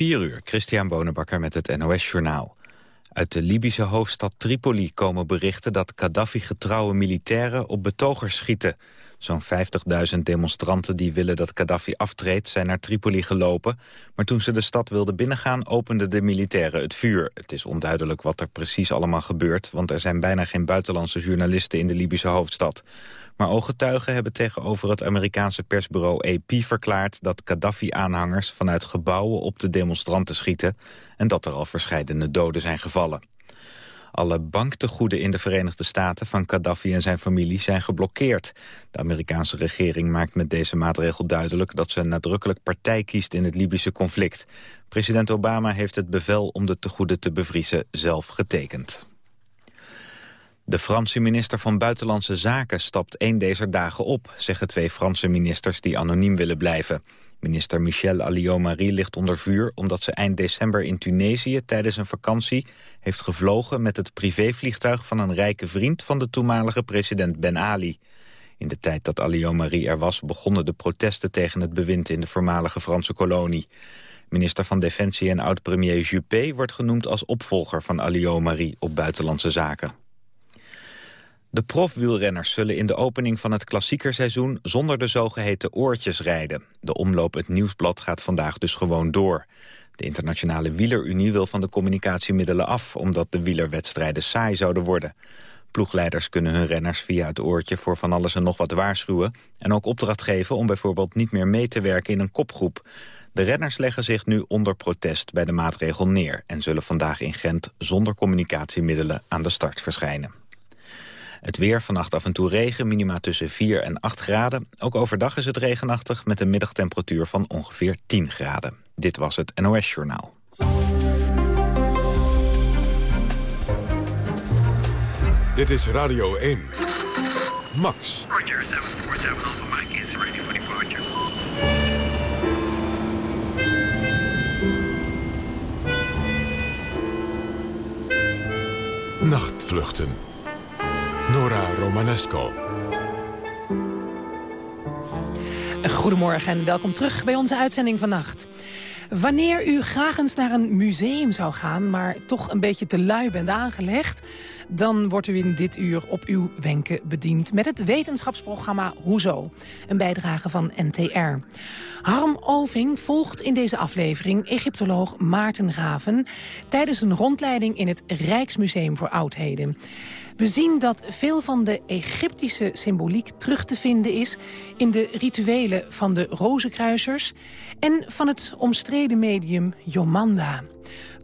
4 uur, Christian Bonenbakker met het NOS Journaal. Uit de Libische hoofdstad Tripoli komen berichten dat Gaddafi-getrouwe militairen op betogers schieten. Zo'n 50.000 demonstranten die willen dat Gaddafi aftreedt zijn naar Tripoli gelopen. Maar toen ze de stad wilden binnengaan openden de militairen het vuur. Het is onduidelijk wat er precies allemaal gebeurt, want er zijn bijna geen buitenlandse journalisten in de Libische hoofdstad. Maar ooggetuigen hebben tegenover het Amerikaanse persbureau AP verklaard dat Gaddafi-aanhangers vanuit gebouwen op de demonstranten schieten en dat er al verscheidene doden zijn gevallen. Alle banktegoeden in de Verenigde Staten van Gaddafi en zijn familie zijn geblokkeerd. De Amerikaanse regering maakt met deze maatregel duidelijk dat ze nadrukkelijk partij kiest in het Libische conflict. President Obama heeft het bevel om de tegoeden te bevriezen zelf getekend. De Franse minister van Buitenlandse Zaken stapt een deze dagen op... zeggen twee Franse ministers die anoniem willen blijven. Minister Michel Alliot-Marie ligt onder vuur... omdat ze eind december in Tunesië tijdens een vakantie... heeft gevlogen met het privévliegtuig van een rijke vriend... van de toenmalige president Ben Ali. In de tijd dat Alliot-Marie er was... begonnen de protesten tegen het bewind in de voormalige Franse kolonie. Minister van Defensie en oud-premier Juppé wordt genoemd als opvolger van Alliot-Marie op buitenlandse zaken. De profwielrenners zullen in de opening van het klassiekerseizoen zonder de zogeheten oortjes rijden. De omloop Het Nieuwsblad gaat vandaag dus gewoon door. De Internationale Wielerunie wil van de communicatiemiddelen af... omdat de wielerwedstrijden saai zouden worden. Ploegleiders kunnen hun renners via het oortje voor van alles en nog wat waarschuwen... en ook opdracht geven om bijvoorbeeld niet meer mee te werken in een kopgroep. De renners leggen zich nu onder protest bij de maatregel neer... en zullen vandaag in Gent zonder communicatiemiddelen aan de start verschijnen. Het weer, vannacht af en toe regen, minima tussen 4 en 8 graden. Ook overdag is het regenachtig met een middagtemperatuur van ongeveer 10 graden. Dit was het NOS Journaal. Dit is Radio 1. Max. Roger, 747 Alpha Mike is ready for departure. Nachtvluchten. Nora Romanesco. Goedemorgen en welkom terug bij onze uitzending vannacht. Wanneer u graag eens naar een museum zou gaan... maar toch een beetje te lui bent aangelegd... dan wordt u in dit uur op uw wenken bediend... met het wetenschapsprogramma Hoezo, een bijdrage van NTR. Harm Oving volgt in deze aflevering Egyptoloog Maarten Raven... tijdens een rondleiding in het Rijksmuseum voor Oudheden. We zien dat veel van de Egyptische symboliek terug te vinden is... in de rituelen van de rozenkruisers en van het omstreden medium Jomanda.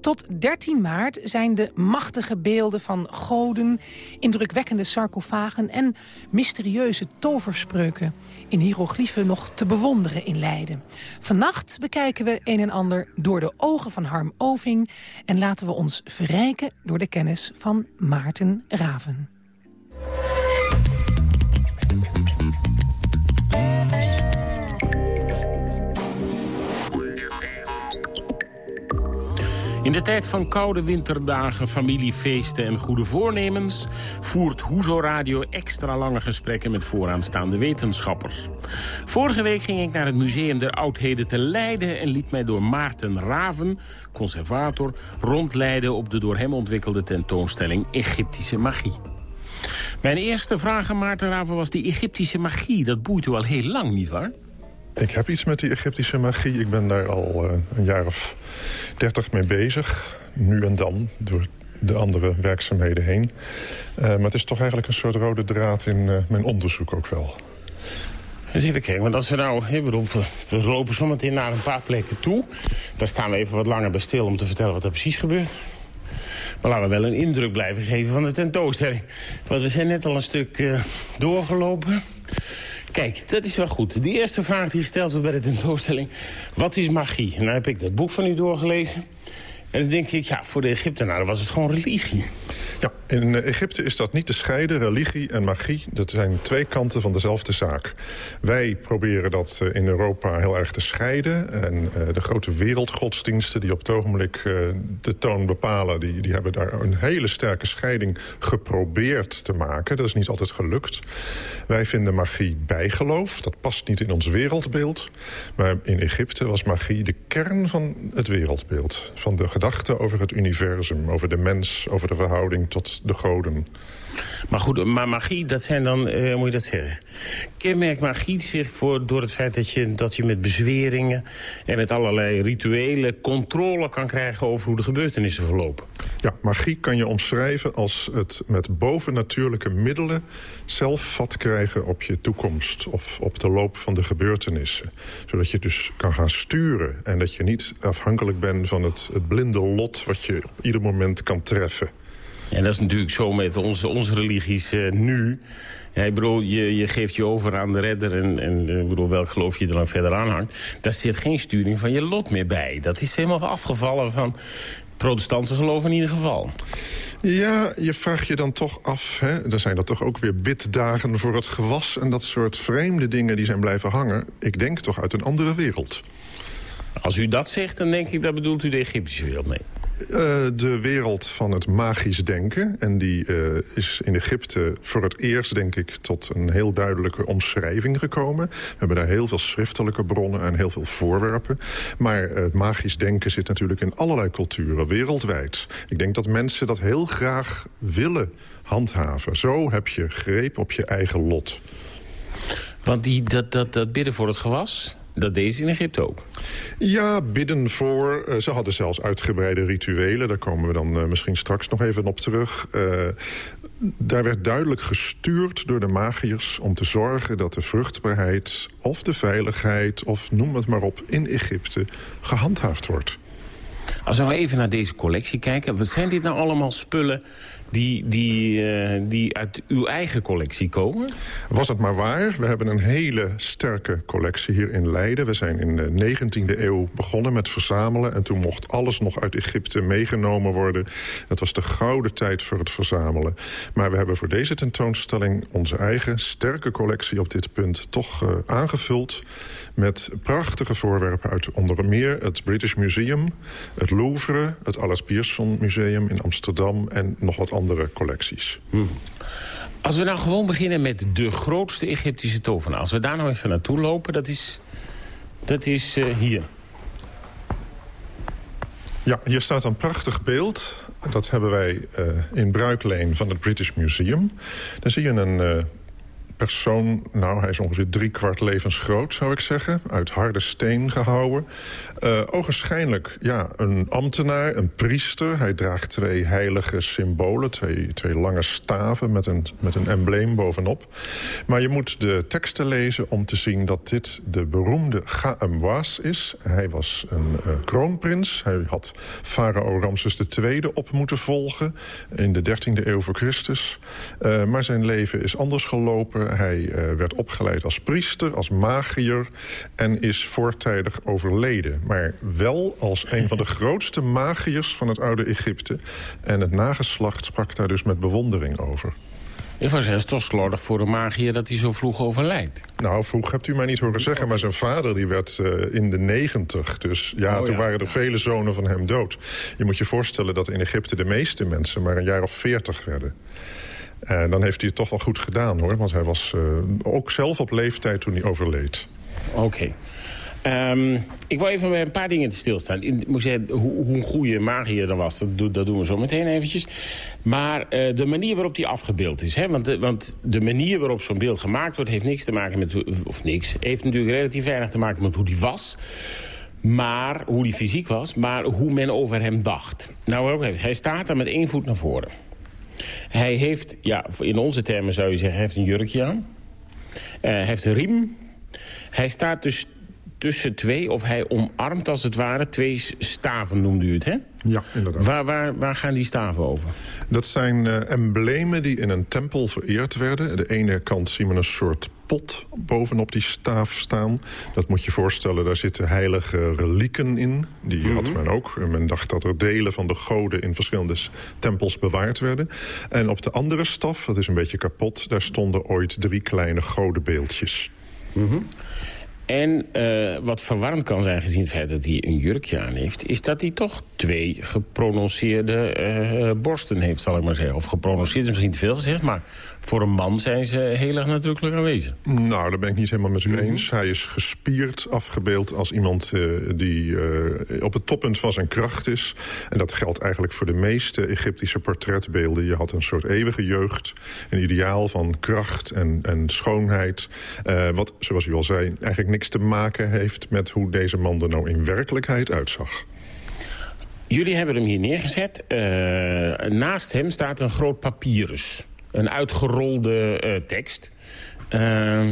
Tot 13 maart zijn de machtige beelden van goden, indrukwekkende sarcofagen en mysterieuze toverspreuken in hieroglyphen nog te bewonderen in Leiden. Vannacht bekijken we een en ander door de ogen van Harm Oving en laten we ons verrijken door de kennis van Maarten Raven. In de tijd van koude winterdagen, familiefeesten en goede voornemens... voert Hoezo Radio extra lange gesprekken met vooraanstaande wetenschappers. Vorige week ging ik naar het Museum der Oudheden te Leiden... en liet mij door Maarten Raven, conservator, rondleiden... op de door hem ontwikkelde tentoonstelling Egyptische Magie. Mijn eerste vraag aan Maarten Raven was die Egyptische magie. Dat boeit u al heel lang, nietwaar? Ik heb iets met die Egyptische magie. Ik ben daar al uh, een jaar of dertig mee bezig. Nu en dan, door de andere werkzaamheden heen. Uh, maar het is toch eigenlijk een soort rode draad in uh, mijn onderzoek ook wel. Eens even kijken, want als we nou... Ik bedoel, we, we lopen zometeen naar een paar plekken toe. Daar staan we even wat langer bij stil om te vertellen wat er precies gebeurt. Maar laten we wel een indruk blijven geven van de tentoonstelling. Want we zijn net al een stuk doorgelopen. Kijk, dat is wel goed. De eerste vraag die gesteld wordt bij de tentoonstelling... wat is magie? En dan heb ik dat boek van u doorgelezen. En dan denk ik, ja, voor de Egyptenaren was het gewoon religie. Ja, in Egypte is dat niet te scheiden. Religie en magie, dat zijn twee kanten van dezelfde zaak. Wij proberen dat eh, in Europa heel erg te scheiden. En uh, de grote wereldgodsdiensten die op het ogenblik de toon bepalen... Die, die hebben daar een hele sterke scheiding geprobeerd te maken. Dat is niet altijd gelukt. Wij vinden magie bijgeloof. Dat past niet in ons wereldbeeld. Maar in Egypte was magie de kern van het wereldbeeld. Van de gedachte over het universum, over de mens... over de verhouding tot de goden. Maar goed, maar magie, dat zijn dan, uh, moet je dat zeggen... kenmerkt magie zich voor, door het feit dat je, dat je met bezweringen... en met allerlei rituelen controle kan krijgen over hoe de gebeurtenissen verlopen? Ja, magie kan je omschrijven als het met bovennatuurlijke middelen... zelf vat krijgen op je toekomst of op de loop van de gebeurtenissen. Zodat je dus kan gaan sturen en dat je niet afhankelijk bent van het, het blinde lot... wat je op ieder moment kan treffen. En dat is natuurlijk zo met onze, onze religies uh, nu. Ja, ik bedoel, je, je geeft je over aan de redder en, en ik bedoel, welk geloof je er dan verder aan hangt. Daar zit geen sturing van je lot meer bij. Dat is helemaal afgevallen van protestantse geloof in ieder geval. Ja, je vraagt je dan toch af... Hè? er zijn er toch ook weer biddagen voor het gewas... en dat soort vreemde dingen die zijn blijven hangen. Ik denk toch uit een andere wereld. Als u dat zegt, dan denk ik, dat bedoelt u de Egyptische wereld mee. Uh, de wereld van het magisch denken. En die uh, is in Egypte voor het eerst, denk ik, tot een heel duidelijke omschrijving gekomen. We hebben daar heel veel schriftelijke bronnen en heel veel voorwerpen. Maar het magisch denken zit natuurlijk in allerlei culturen, wereldwijd. Ik denk dat mensen dat heel graag willen handhaven. Zo heb je greep op je eigen lot. Want die, dat, dat, dat bidden voor het gewas, dat deed ze in Egypte ook. Ja, bidden voor. Uh, ze hadden zelfs uitgebreide rituelen. Daar komen we dan uh, misschien straks nog even op terug. Uh, daar werd duidelijk gestuurd door de magiërs om te zorgen dat de vruchtbaarheid of de veiligheid... of noem het maar op, in Egypte gehandhaafd wordt. Als we nou even naar deze collectie kijken... wat zijn dit nou allemaal spullen die, die, uh, die uit uw eigen collectie komen? Was het maar waar. We hebben een hele sterke collectie hier in Leiden. We zijn in de 19e eeuw begonnen met verzamelen... en toen mocht alles nog uit Egypte meegenomen worden. Dat was de gouden tijd voor het verzamelen. Maar we hebben voor deze tentoonstelling onze eigen sterke collectie op dit punt toch uh, aangevuld met prachtige voorwerpen uit onder meer het British Museum... het Louvre, het Alice Pierson Museum in Amsterdam... en nog wat andere collecties. Hmm. Als we nou gewoon beginnen met de grootste Egyptische tovenaar... als we daar nou even naartoe lopen, dat is, dat is uh, hier. Ja, hier staat een prachtig beeld. Dat hebben wij uh, in bruikleen van het British Museum. Dan zie je een... Uh, persoon, nou hij is ongeveer drie kwart levensgroot zou ik zeggen. Uit harde steen gehouden. Uh, ogenschijnlijk ja, een ambtenaar, een priester. Hij draagt twee heilige symbolen, twee, twee lange staven met een, met een embleem bovenop. Maar je moet de teksten lezen om te zien dat dit de beroemde Gaemwas is. Hij was een uh, kroonprins. Hij had farao Ramses II op moeten volgen in de 13e eeuw voor Christus. Uh, maar zijn leven is anders gelopen. Hij uh, werd opgeleid als priester, als magier... en is voortijdig overleden. Maar wel als een van de grootste magiërs van het oude Egypte. En het nageslacht sprak daar dus met bewondering over. Ik was het toch slordig voor een magier dat hij zo vroeg overlijdt. Nou, vroeg hebt u mij niet horen zeggen, maar zijn vader die werd uh, in de negentig. Dus ja, oh, toen ja. waren er vele zonen van hem dood. Je moet je voorstellen dat in Egypte de meeste mensen maar een jaar of veertig werden. En dan heeft hij het toch wel goed gedaan, hoor. Want hij was uh, ook zelf op leeftijd toen hij overleed. Oké. Um, ik wil even bij een paar dingen te stilstaan. In, moest hoe, hoe een goede magier dan was, dat, dat doen we zo meteen eventjes. Maar uh, de manier waarop die afgebeeld is. Hè? Want, de, want de manier waarop zo'n beeld gemaakt wordt... heeft niks te maken met... Of niks. Heeft natuurlijk relatief weinig te maken met hoe die was. Maar hoe die fysiek was. Maar hoe men over hem dacht. Nou, hij staat er met één voet naar voren. Hij heeft, ja, in onze termen zou je zeggen, heeft een jurkje aan. Uh, heeft een riem. Hij staat dus tussen twee, of hij omarmt als het ware, twee staven noemde u het, hè? Ja, inderdaad. Waar, waar, waar gaan die staven over? Dat zijn uh, emblemen die in een tempel vereerd werden. De ene kant zien we een soort pot bovenop die staaf staan. Dat moet je voorstellen, daar zitten heilige relieken in. Die had men ook. Men dacht dat er delen van de goden in verschillende tempels bewaard werden. En op de andere staf, dat is een beetje kapot... daar stonden ooit drie kleine godenbeeldjes. En eh, wat verwarrend kan zijn gezien het feit dat hij een jurkje aan heeft... is dat hij toch twee geprononceerde eh, borsten heeft, zal ik maar zeggen. Of geprononceerd is misschien te veel gezegd, maar voor een man zijn ze heel erg nadrukkelijk aanwezig. Nou, daar ben ik niet helemaal met u eens. Hij is gespierd afgebeeld als iemand eh, die eh, op het toppunt van zijn kracht is. En dat geldt eigenlijk voor de meeste Egyptische portretbeelden. Je had een soort eeuwige jeugd, een ideaal van kracht en, en schoonheid. eh, wat, zoals u al zei, eigenlijk niks te maken heeft... met hoe deze man er nou in werkelijkheid uitzag. Jullie hebben hem hier neergezet. Naast hem staat een groot papyrus. Een uitgerolde eh, tekst. Eh,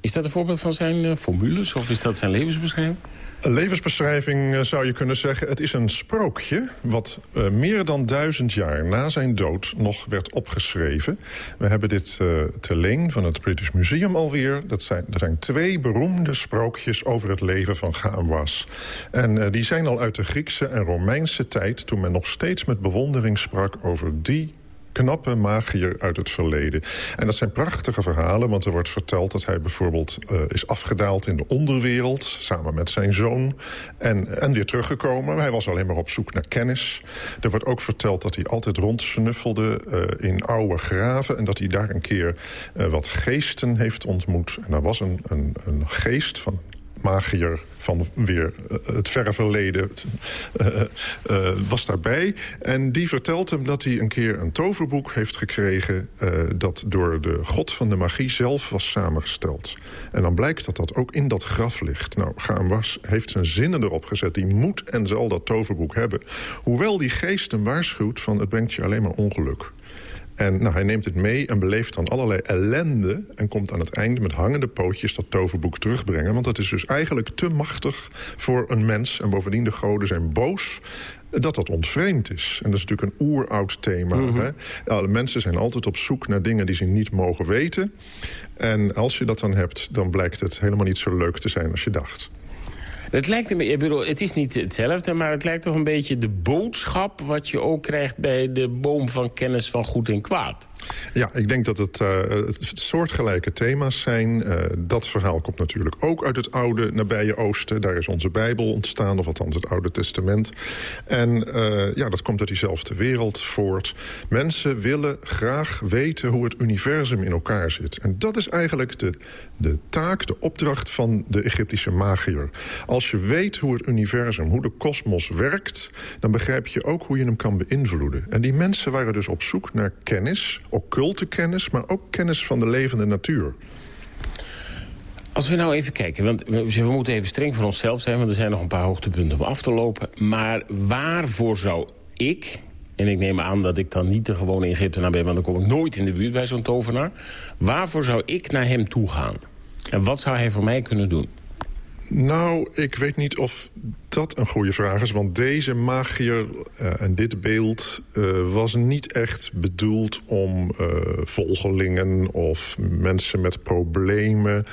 is dat een voorbeeld van zijn eh, formules of is dat zijn levensbeschrijving? Een levensbeschrijving eh, zou je kunnen zeggen. Het is een sprookje wat meer dan duizend jaar na zijn dood nog werd opgeschreven. We hebben dit te leen van het British Museum alweer. Dat zijn, er zijn twee beroemde sprookjes over het leven van Gaamwas. En die zijn al uit de Griekse en Romeinse tijd... toen men nog steeds met bewondering sprak over die knappe magier uit het verleden. En dat zijn prachtige verhalen, want er wordt verteld... dat hij bijvoorbeeld eh, is afgedaald in de onderwereld... samen met zijn zoon, en, en weer teruggekomen. Hij was alleen maar op zoek naar kennis. Er wordt ook verteld dat hij altijd rondsnuffelde uh, in oude graven... en dat hij daar een keer uh, wat geesten heeft ontmoet. En er was een, een, een geest van magier van weer uh, het verre verleden uh, uh, was daarbij. En die vertelt hem dat hij een keer een toverboek heeft gekregen... dat door de god van de magie zelf was samengesteld. En dan blijkt dat dat ook in dat graf ligt. Nou, Gaanwas heeft zijn zinnen erop gezet. Die moet en zal dat toverboek hebben. Hoewel die geest hem waarschuwt van het brengt je alleen maar ongeluk. En nou, hij neemt het mee en beleeft dan allerlei ellende... en komt aan het einde met hangende pootjes dat toverboek terugbrengen. Want dat is dus eigenlijk te machtig voor een mens. En bovendien, de goden zijn boos dat dat ontvreemd is. En dat is natuurlijk een oeroud thema. Mm -hmm. hè? Mensen zijn altijd op zoek naar dingen die ze niet mogen weten. En als je dat dan hebt, dan blijkt het helemaal niet zo leuk te zijn als je dacht. Het lijkt ik bedoel, het is niet hetzelfde, maar het lijkt toch een beetje de boodschap... wat je ook krijgt bij de boom van kennis van goed en kwaad. Ja, ik denk dat het, het soortgelijke thema's zijn. Uh, dat verhaal komt natuurlijk ook uit het oude nabije Oosten. Daar is onze Bijbel ontstaan, of althans het Oude Testament. En uh, ja, dat komt uit diezelfde wereld voort. Mensen willen graag weten hoe het universum in elkaar zit. En dat is eigenlijk de, de taak, de opdracht van de Egyptische magier. Als je weet hoe het universum, hoe de kosmos werkt... dan begrijp je ook hoe je hem kan beïnvloeden. En die mensen waren dus op zoek naar kennis occulte kennis, maar ook kennis van de levende natuur. Als we nou even kijken, want we moeten even streng voor onszelf zijn... want er zijn nog een paar hoogtepunten om af te lopen. Maar waarvoor zou ik, en ik neem aan dat ik dan niet de gewone Egyptenaar ben... want dan kom ik nooit in de buurt bij zo'n tovenaar... waarvoor zou ik naar hem toe gaan? En wat zou hij voor mij kunnen doen? Nou, ik weet niet of dat een goede vraag is. Want deze magier uh, en dit beeld uh, was niet echt bedoeld om uh, volgelingen of mensen met problemen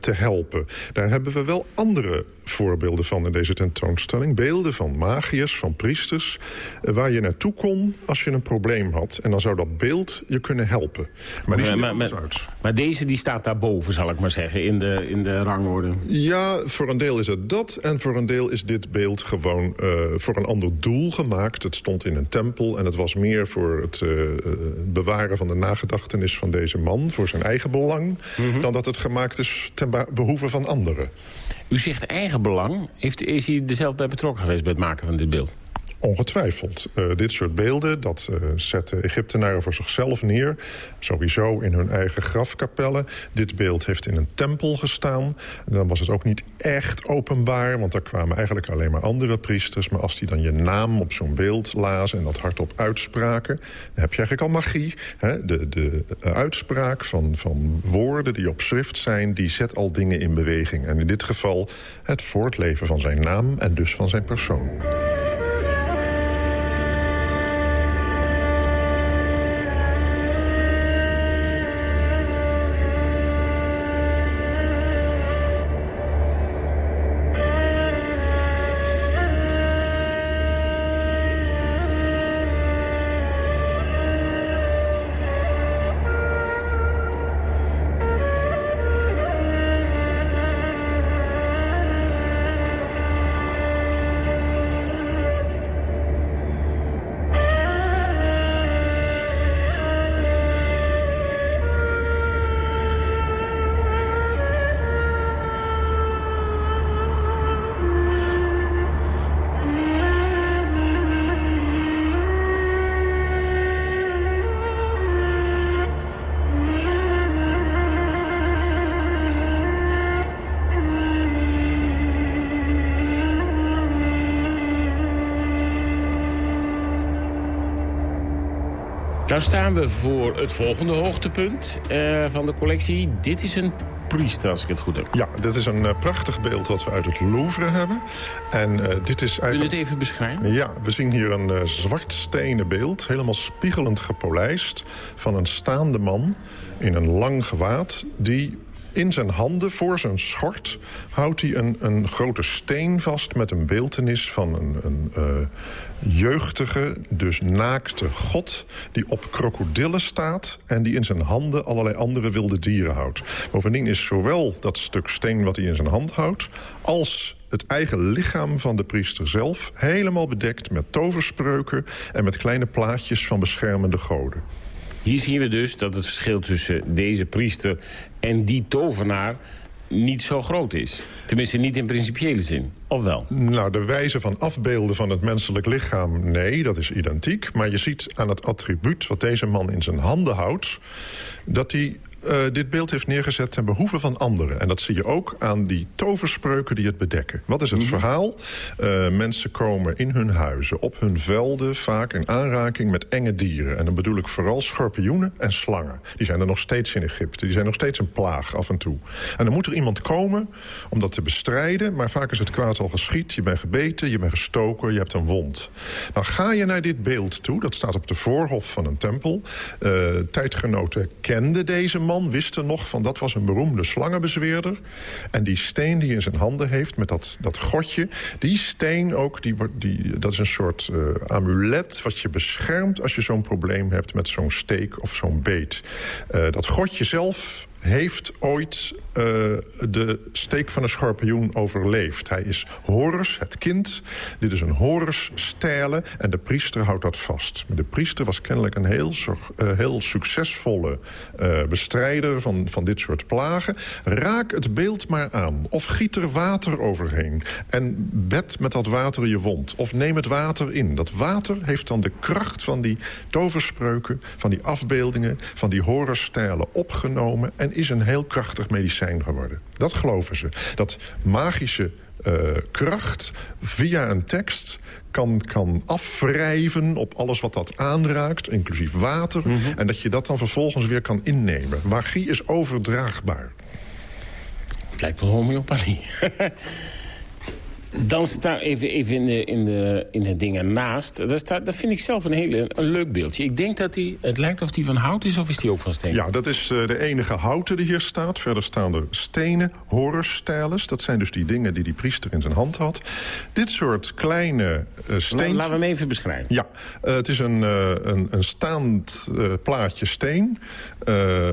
te helpen. Daar hebben we wel andere voorbeelden van in deze tentoonstelling. Beelden van magiërs, van priesters, waar je naartoe kon als je een probleem had. En dan zou dat beeld je kunnen helpen. Maar, die maar, maar, maar, maar deze die staat daarboven, zal ik maar zeggen, in de, in de rangorde. Ja, voor een deel is het dat. En voor een deel is dit beeld gewoon uh, voor een ander doel gemaakt. Het stond in een tempel en het was meer voor het uh, bewaren van de nagedachtenis van deze man. Voor zijn eigen belang. Mm -hmm. Dan dat het gemaakt is ten behoeve van anderen. U zegt eigen belang. Heeft, is hij er zelf bij betrokken geweest bij het maken van dit beeld? Ongetwijfeld. Uh, dit soort beelden, dat uh, zetten Egyptenaren voor zichzelf neer. Sowieso in hun eigen grafkapellen. Dit beeld heeft in een tempel gestaan. En dan was het ook niet echt openbaar, want daar kwamen eigenlijk alleen maar andere priesters. Maar als die dan je naam op zo'n beeld lazen en dat hardop uitspraken... dan heb je eigenlijk al magie. Hè? De, de uitspraak van, van woorden die op schrift zijn, die zet al dingen in beweging. En in dit geval het voortleven van zijn naam en dus van zijn persoon. Nou staan we voor het volgende hoogtepunt uh, van de collectie. Dit is een priester, als ik het goed heb. Ja, dit is een uh, prachtig beeld wat we uit het Louvre hebben. En uh, dit is eigenlijk... Wil je het even beschrijven? Ja, we zien hier een zwart stenen beeld, helemaal spiegelend gepolijst... van een staande man in een lang gewaad... die in zijn handen, voor zijn schort, houdt hij een, een grote steen vast... met een beeltenis van een, een uh, jeugdige, dus naakte god... die op krokodillen staat en die in zijn handen allerlei andere wilde dieren houdt. Bovendien is zowel dat stuk steen wat hij in zijn hand houdt... als het eigen lichaam van de priester zelf... helemaal bedekt met toverspreuken en met kleine plaatjes van beschermende goden. Hier zien we dus dat het verschil tussen deze priester en die tovenaar niet zo groot is. Tenminste, niet in principiële zin. Of wel? Nou, de wijze van afbeelden van het menselijk lichaam, nee, dat is identiek. Maar je ziet aan het attribuut wat deze man in zijn handen houdt... dat hij uh, dit beeld heeft neergezet ten behoeve van anderen. En dat zie je ook aan die toverspreuken die het bedekken. Wat is het mm -hmm. verhaal? Uh, mensen komen in hun huizen, op hun velden... vaak in aanraking met enge dieren. En dan bedoel ik vooral schorpioenen en slangen. Die zijn er nog steeds in Egypte. Die zijn nog steeds een plaag af en toe. En dan moet er iemand komen om dat te bestrijden. Maar vaak is het kwaad al geschied. Je bent gebeten, je bent gestoken, je hebt een wond. Nou ga je naar dit beeld toe. Dat staat op de voorhof van een tempel. Uh, tijdgenoten kenden deze man man wist nog van dat was een beroemde slangenbezweerder. En die steen die in zijn handen heeft met dat, dat godje... die steen ook, die, die, dat is een soort uh, amulet wat je beschermt... als je zo'n probleem hebt met zo'n steek of zo'n beet. Uh, dat godje zelf heeft ooit uh, de steek van een schorpioen overleefd. Hij is Horus, het kind. Dit is een Horus-stijle en de priester houdt dat vast. De priester was kennelijk een heel, uh, heel succesvolle uh, bestrijder van, van dit soort plagen. Raak het beeld maar aan. Of giet er water overheen. En bed met dat water je wond. Of neem het water in. Dat water heeft dan de kracht van die toverspreuken... van die afbeeldingen, van die Horus-stijlen opgenomen... en is een heel krachtig medicijn geworden. Dat geloven ze. Dat magische uh, kracht via een tekst kan, kan afwrijven op alles wat dat aanraakt, inclusief water. Mm -hmm. En dat je dat dan vervolgens weer kan innemen. Magie is overdraagbaar. Het lijkt wel homeopathie. Dan staat even, even in, de, in, de, in de dingen naast. Dat, staat, dat vind ik zelf een, hele, een leuk beeldje. Ik denk dat die, het lijkt of die van hout is of is die ook van steen? Ja, dat is uh, de enige houten die hier staat. Verder staan er stenen, horusstijles. Dat zijn dus die dingen die die priester in zijn hand had. Dit soort kleine uh, steen... Laten we hem even beschrijven. Ja, uh, het is een, een, een staand plaatje steen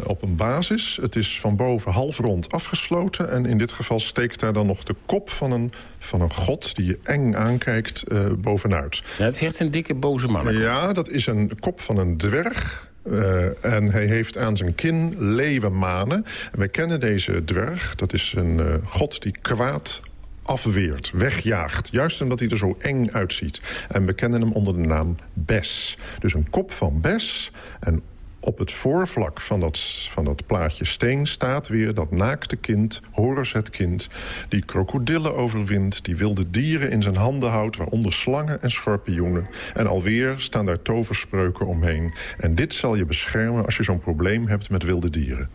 op een basis. Het is van boven half rond afgesloten. En in dit geval steekt daar dan nog de kop van een, van een god die je eng aankijkt uh, bovenuit. Ja, het is echt een dikke boze man. Ja, dat is een kop van een dwerg. Uh, en hij heeft aan zijn kin leeuwenmanen. En wij kennen deze dwerg. Dat is een uh, god die kwaad afweert, wegjaagt. Juist omdat hij er zo eng uitziet. En we kennen hem onder de naam Bes. Dus een kop van Bes. En op het voorvlak van dat, van dat plaatje steen staat weer dat naakte kind, Horus het kind... die krokodillen overwint, die wilde dieren in zijn handen houdt... waaronder slangen en schorpioenen. En alweer staan daar toverspreuken omheen. En dit zal je beschermen als je zo'n probleem hebt met wilde dieren.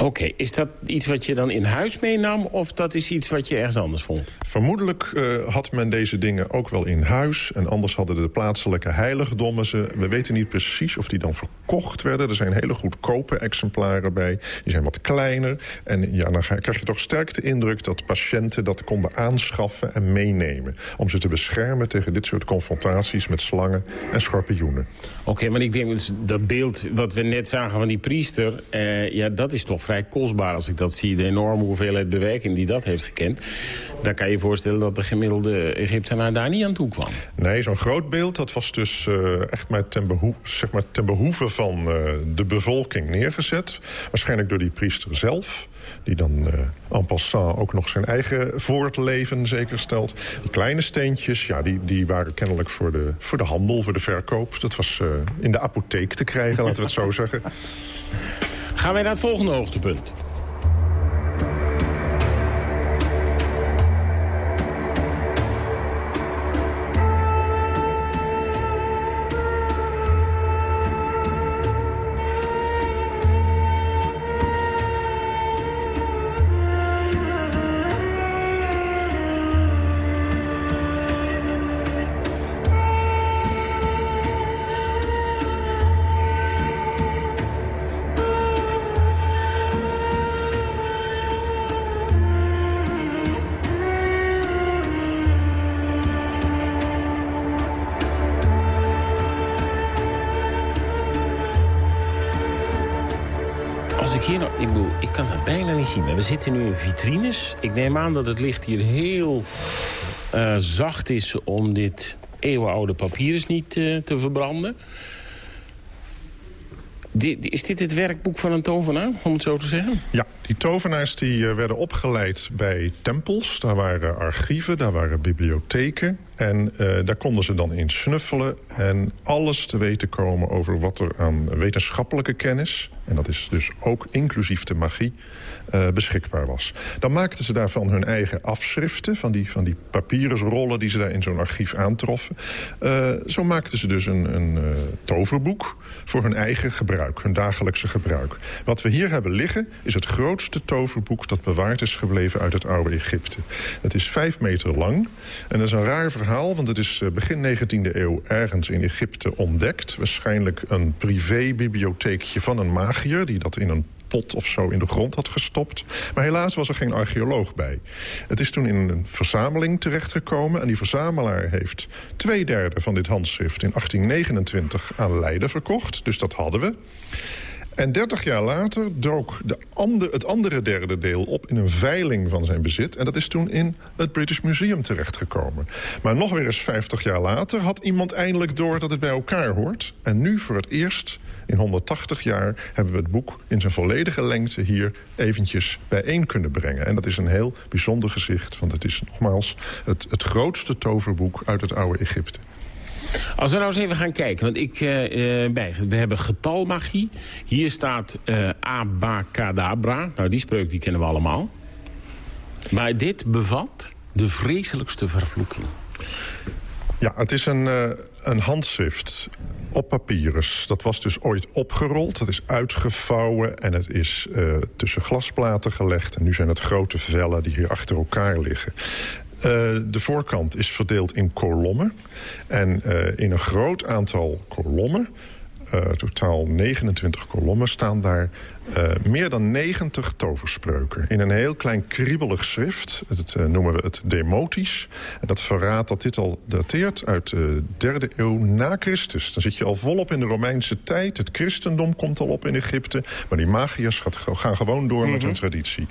Oké, okay. is dat iets wat je dan in huis meenam... of dat is iets wat je ergens anders vond? Vermoedelijk uh, had men deze dingen ook wel in huis... en anders hadden de plaatselijke heiligdommen ze... we weten niet precies of die dan verkocht werden. Er zijn hele goedkope exemplaren bij. Die zijn wat kleiner. En ja, dan krijg je toch sterk de indruk dat patiënten dat konden aanschaffen en meenemen... om ze te beschermen tegen dit soort confrontaties met slangen en schorpioenen. Oké, okay, maar ik denk dus dat beeld wat we net zagen van die priester... Uh, ja, dat is toch vrij kostbaar als ik dat zie. De enorme hoeveelheid bewerking die dat heeft gekend. Dan kan je je voorstellen dat de gemiddelde Egyptenaar daar niet aan toe kwam. Nee, zo'n groot beeld dat was dus uh, echt maar ten, zeg maar ten behoeve van uh, de bevolking neergezet. Waarschijnlijk door die priester zelf die dan uh, en passant ook nog zijn eigen voortleven zeker stelt. Die kleine steentjes, ja, die, die waren kennelijk voor de, voor de handel, voor de verkoop. Dat was in de apotheek te krijgen, laten we het zo zeggen. Gaan wij naar het volgende hoogtepunt. Ik kan dat bijna niet zien. Maar we zitten nu in vitrines. Ik neem aan dat het licht hier heel uh, zacht is... om dit eeuwenoude papier niet uh, te verbranden. Is dit het werkboek van een tovenaar, om het zo te zeggen? Ja, die tovenaars die eh, werden opgeleid bij tempels. Daar waren archieven, daar waren bibliotheken. En uh, daar konden ze dan in snuffelen en alles te weten komen... over wat er aan wetenschappelijke kennis... en dat is dus ook inclusief de magie, uh, beschikbaar was. Dan maakten ze daarvan hun eigen afschriften... van die, van die papierensrollen die ze daar in zo'n archief aantroffen. Uh, zo maakten ze dus een, een toverboek voor hun eigen gebruik, hun dagelijkse gebruik. Wat we hier hebben liggen is het grootste toverboek... dat bewaard is gebleven uit het oude Egypte. Het is vijf meter lang en dat is een raar verhaal... want het is begin 19e eeuw ergens in Egypte ontdekt. Waarschijnlijk een privébibliotheekje van een magier... die dat in een pot of zo in de grond had gestopt. Maar helaas was er geen archeoloog bij. Het is toen in een verzameling terechtgekomen... en die verzamelaar heeft twee derde van dit handschrift in 1829 aan Leiden verkocht. Dus dat hadden we. En 30 jaar later dook de ander, het andere derde deel op in een veiling van zijn bezit. En dat is toen in het British Museum terechtgekomen. Maar nog weer eens 50 jaar later had iemand eindelijk door dat het bij elkaar hoort. En nu voor het eerst in 180 jaar hebben we het boek in zijn volledige lengte hier eventjes bijeen kunnen brengen. En dat is een heel bijzonder gezicht, want het is nogmaals het, het grootste toverboek uit het oude Egypte. Als we nou eens even gaan kijken, want ik, bij, we hebben getalmagie. Hier staat uh, abacadabra. Nou, die spreuk die kennen we allemaal. Maar dit bevat de vreselijkste vervloeking. Ja, het is een, uh, een handschrift op papyrus. Dat was dus ooit opgerold, dat is uitgevouwen... en het is tussen glasplaten gelegd. En nu zijn het grote vellen die hier achter elkaar liggen. Uh, de voorkant is verdeeld in kolommen. En uh, in een groot aantal kolommen... Uh, totaal 29 kolommen staan daar uh, meer dan 90 toverspreuken. In een heel klein kriebelig schrift. Dat uh, noemen we het Demotisch. En dat verraadt dat dit al dateert uit de derde eeuw na Christus. Dan zit je al volop in de Romeinse tijd. Het christendom komt al op in Egypte. Maar die magiërs gaan gewoon door mm -hmm. met hun traditie.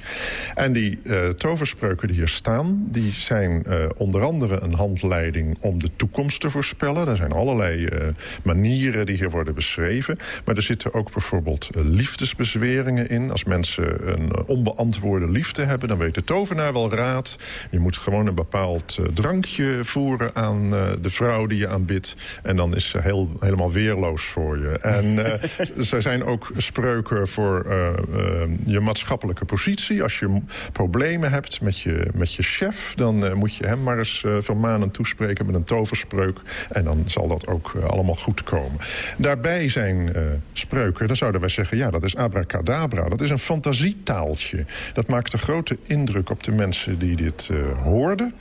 En die uh, toverspreuken die hier staan... die zijn onder andere een handleiding om de toekomst te voorspellen. Er zijn allerlei manieren die hier worden beschreven. Maar er zitten ook bijvoorbeeld in. Als mensen een onbeantwoorde liefde hebben, dan weet de tovenaar wel raad. Je moet gewoon een bepaald uh, drankje voeren aan uh, de vrouw die je aanbidt. En dan is ze heel, helemaal weerloos voor je. En uh, er zijn ook spreuken voor je maatschappelijke positie. Als je problemen hebt met je, met je chef... dan moet je hem maar eens vermanend toespreken met een toverspreuk. En dan zal dat ook allemaal goed komen. Daarbij zijn spreuken, dan zouden wij zeggen... ja, dat is abracadabra abracadabra. Dat is een fantasietaaltje. Dat maakte grote indruk op de mensen die dit uh, hoorden.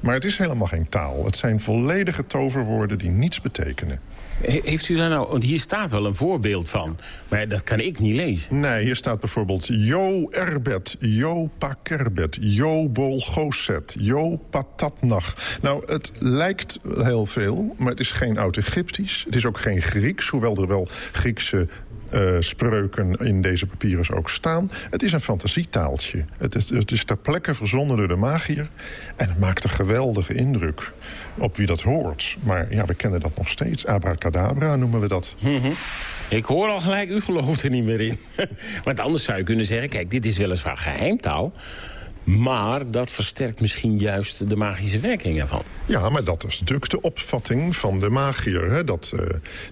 Maar het is helemaal geen taal. Het zijn volledige toverwoorden die niets betekenen. Heeft u daar nou... Want hier staat wel een voorbeeld van. Maar dat kan ik niet lezen. Nee, hier staat bijvoorbeeld... Jo erbet, jo pakerbet, jo bolgoset, jo patatnach. Nou, het lijkt heel veel, maar het is geen oud-Egyptisch. Het is ook geen Grieks, hoewel er wel Griekse uh, spreuken in deze papieren ook staan. Het is een fantasietaaltje. Het is, het is ter plekke verzonnen door de magier. En het maakt een geweldige indruk op wie dat hoort. Maar ja, we kennen dat nog steeds. Abracadabra noemen we dat. -hmm. Ik hoor al gelijk, u gelooft er niet meer in. Want anders zou je kunnen zeggen... kijk, dit is weliswaar geheimtaal... Maar dat versterkt misschien juist de magische werking ervan. Ja, maar dat is natuurlijk de opvatting van de magier. Hè? Dat, uh,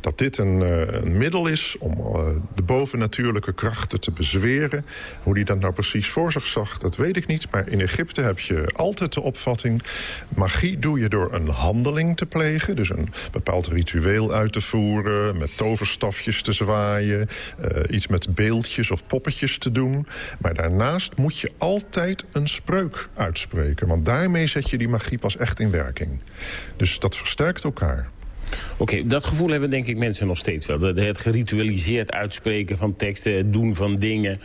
dat dit een, uh, een, middel is om uh, de bovennatuurlijke krachten te bezweren. Hoe die dat nou precies voor zich zag, dat weet ik niet. Maar in Egypte heb je altijd de opvatting... magie doe je door een handeling te plegen. Dus een bepaald ritueel uit te voeren... met toverstafjes te zwaaien... iets met beeldjes of poppetjes te doen. Maar daarnaast moet je altijd een een spreuk uitspreken. Want daarmee zet je die magie pas echt in werking. Dus dat versterkt elkaar. Oké, okay, dat gevoel hebben denk ik mensen nog steeds wel. Het geritualiseerd uitspreken van teksten, het doen van dingen...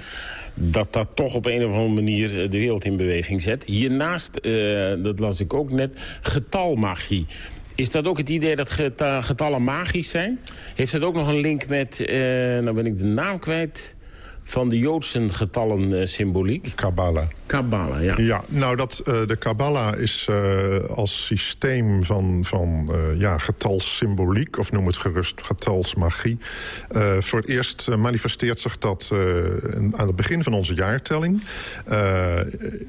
dat dat toch op een of andere manier de wereld in beweging zet. Hiernaast, uh, dat las ik ook net, getalmagie. Is dat ook het idee dat getallen magisch zijn? Heeft dat ook nog een link met, uh, nou ben ik de naam kwijt van de Joodse getallen symboliek. Kabbalah. Kabbalah, ja. Ja, nou, dat, uh, de Kabbalah is uh, als systeem van, van uh, ja, getalssymboliek... of noem het gerust getalsmagie. voor het eerst manifesteert zich dat aan het begin van onze jaartelling.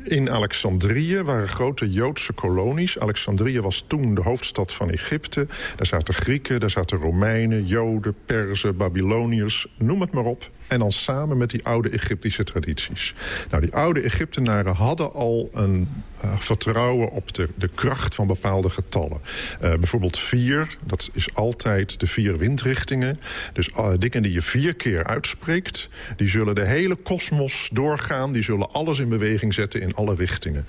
in Alexandrië waren grote Joodse kolonies. Alexandrië was toen de hoofdstad van Egypte. Daar zaten Grieken, daar zaten Romeinen, Joden, Perzen, Babyloniërs. Noem het maar op. En dan samen met die oude Egyptische tradities. Nou, die oude Egyptenaren hadden al een uh, vertrouwen op de, de kracht van bepaalde getallen. Uh, bijvoorbeeld vier, dat is altijd de vier windrichtingen. Dus uh, dingen die je vier keer uitspreekt... die zullen de hele kosmos doorgaan. Die zullen alles in beweging zetten in alle richtingen.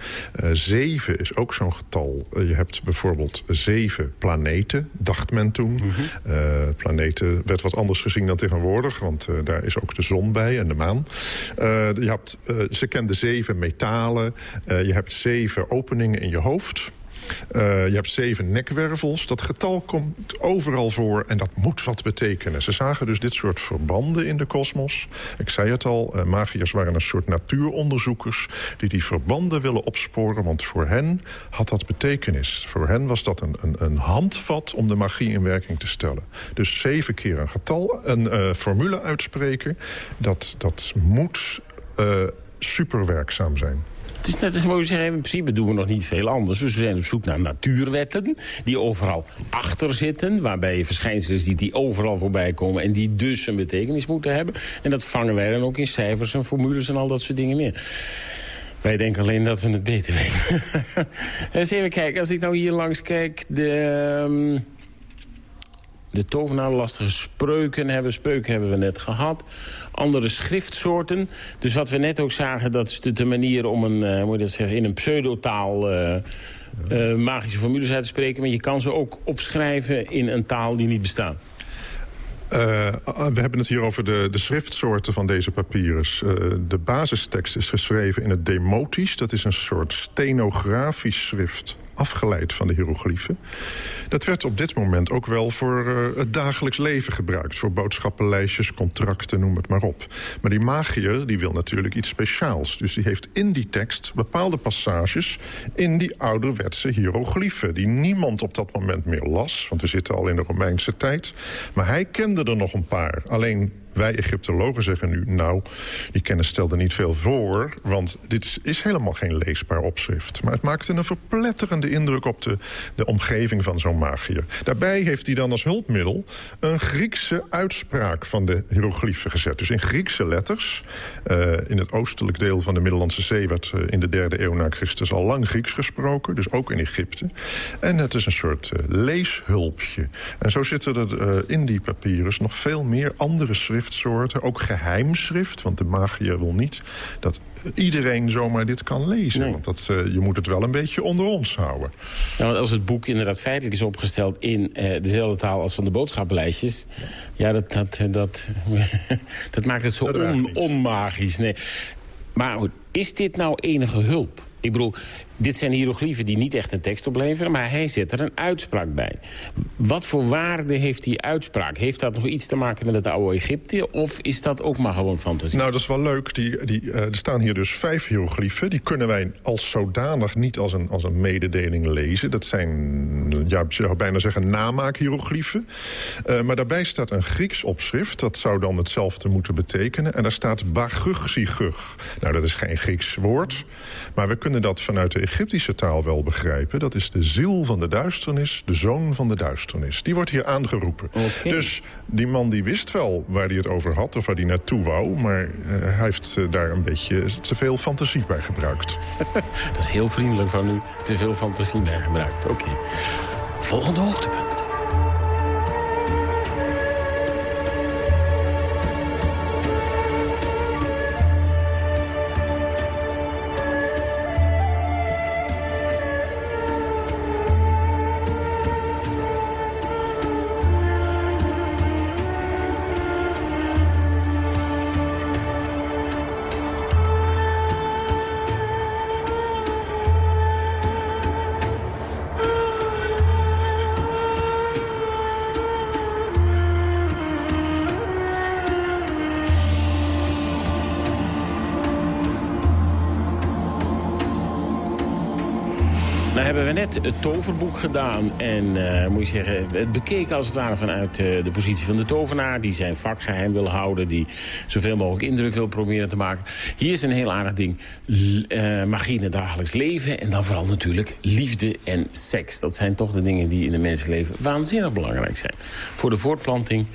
zeven is ook zo'n getal. je hebt bijvoorbeeld zeven planeten, dacht men toen. Mm -hmm. planeten werd wat anders gezien dan tegenwoordig... want daar is ook de zon bij en de maan. je hebt, ze kenden zeven metalen. je hebt zeven zeven openingen in je hoofd. Uh, je hebt zeven nekwervels. Dat getal komt overal voor en dat moet wat betekenen. Ze zagen dus dit soort verbanden in de kosmos. Ik zei het al, uh, magiërs waren een soort natuuronderzoekers... die die verbanden willen opsporen, want voor hen had dat betekenis. Voor hen was dat een, een, een handvat om de magie in werking te stellen. Dus zeven keer een getal, een uh, formule uitspreken... dat, dat moet super werkzaam zijn. Het is net als mooi zeggen, in principe doen we nog niet veel anders. Dus we zijn op zoek naar natuurwetten die overal achter zitten. Waarbij je verschijnselen ziet die overal voorbij komen... en die dus een betekenis moeten hebben. En dat vangen wij dan ook in cijfers en formules en al dat soort dingen meer. Wij denken alleen dat we het beter weten. Eens even kijken, als ik nou hier langs kijk... de... Um de tovenaar lastige spreuken hebben. Spreuken hebben we net gehad. Andere schriftsoorten. Dus wat we net ook zagen, dat is de manier om een, uh, moet je dat zeggen, in een pseudotaal uh, uh, magische formules uit te spreken. Maar je kan ze ook opschrijven in een taal die niet bestaat. Uh, we hebben het hier over de, de schriftsoorten van deze papieren. Uh, de basistekst is geschreven in het Demotisch. Dat is een soort stenografisch schrift afgeleid van de hieroglyphen. Dat werd op dit moment ook wel voor uh, het dagelijks leven gebruikt. Voor boodschappenlijstjes, contracten, noem het maar op. Maar die magier die wil natuurlijk iets speciaals. Dus die heeft in die tekst bepaalde passages... in die ouderwetse hieroglyphen... die niemand op dat moment meer las. Want we zitten al in de Romeinse tijd. Maar hij kende er nog een paar. Alleen wij Egyptologen zeggen nu, nou, die kennis stelde niet veel voor... want dit is helemaal geen leesbaar opschrift. Maar het maakte een verpletterende indruk op de, de omgeving van zo'n magier. Daarbij heeft hij dan als hulpmiddel een Griekse uitspraak van de hieroglyphen gezet. Dus in Griekse letters. Uh, in het oostelijk deel van de Middellandse Zee... werd uh, in de derde eeuw na Christus al lang Grieks gesproken. Dus ook in Egypte. En het is een soort uh, leeshulpje. En zo zitten er in die papieren nog veel meer andere schriften schriftsoorten. Ook geheimschrift, want de magier wil niet dat iedereen zomaar dit kan lezen. Want dat, uh, je moet het wel een beetje onder ons houden. Ja, want als het boek inderdaad feitelijk is opgesteld... in uh, dezelfde taal als van de boodschappenlijstjes... ja, dat, dat, dat, dat maakt het zo on, onmagisch. Nee. Maar goed, is dit nou enige hulp? Ik bedoel, dit zijn hieroglyphen die niet echt een tekst opleveren... maar hij zet er een uitspraak bij. Wat voor waarde heeft die uitspraak? Heeft dat nog iets te maken met het oude Egypte? Of is dat ook maar gewoon fantasie? Nou, dat is wel leuk. Die, die, uh, er staan hier dus vijf hieroglyphen. Die kunnen wij als zodanig niet als een, als een mededeling lezen. Dat zijn, ja, je zou bijna zeggen, namaakhieroglyphen. Uh, maar daarbij staat een Grieks opschrift. Dat zou dan hetzelfde moeten betekenen. En daar staat bagugsigug. Nou, dat is geen Grieks woord. Maar we kunnen dat vanuit de Egyptische taal wel begrijpen. Dat is de ziel van de duisternis, de zoon van de duisternis. Die wordt hier aangeroepen. Okay. Dus die man die wist wel waar hij het over had... of waar hij naartoe wou, maar uh, hij heeft uh, daar een beetje te veel fantasie bij gebruikt. Dat is heel vriendelijk van u, te veel fantasie bij gebruikt. Oké. Okay. Volgende hoogtepunt. Het toverboek gedaan. En eh, moet je zeggen, het bekeken als het ware vanuit eh, de positie van de tovenaar... die zijn vak geheim wil houden, die zoveel mogelijk indruk wil proberen te maken. Hier is een heel aardig ding. L uh, magie in het dagelijks leven. En dan vooral natuurlijk liefde en seks. Dat zijn toch de dingen die in het mensenleven waanzinnig belangrijk zijn. Voor de voortplanting,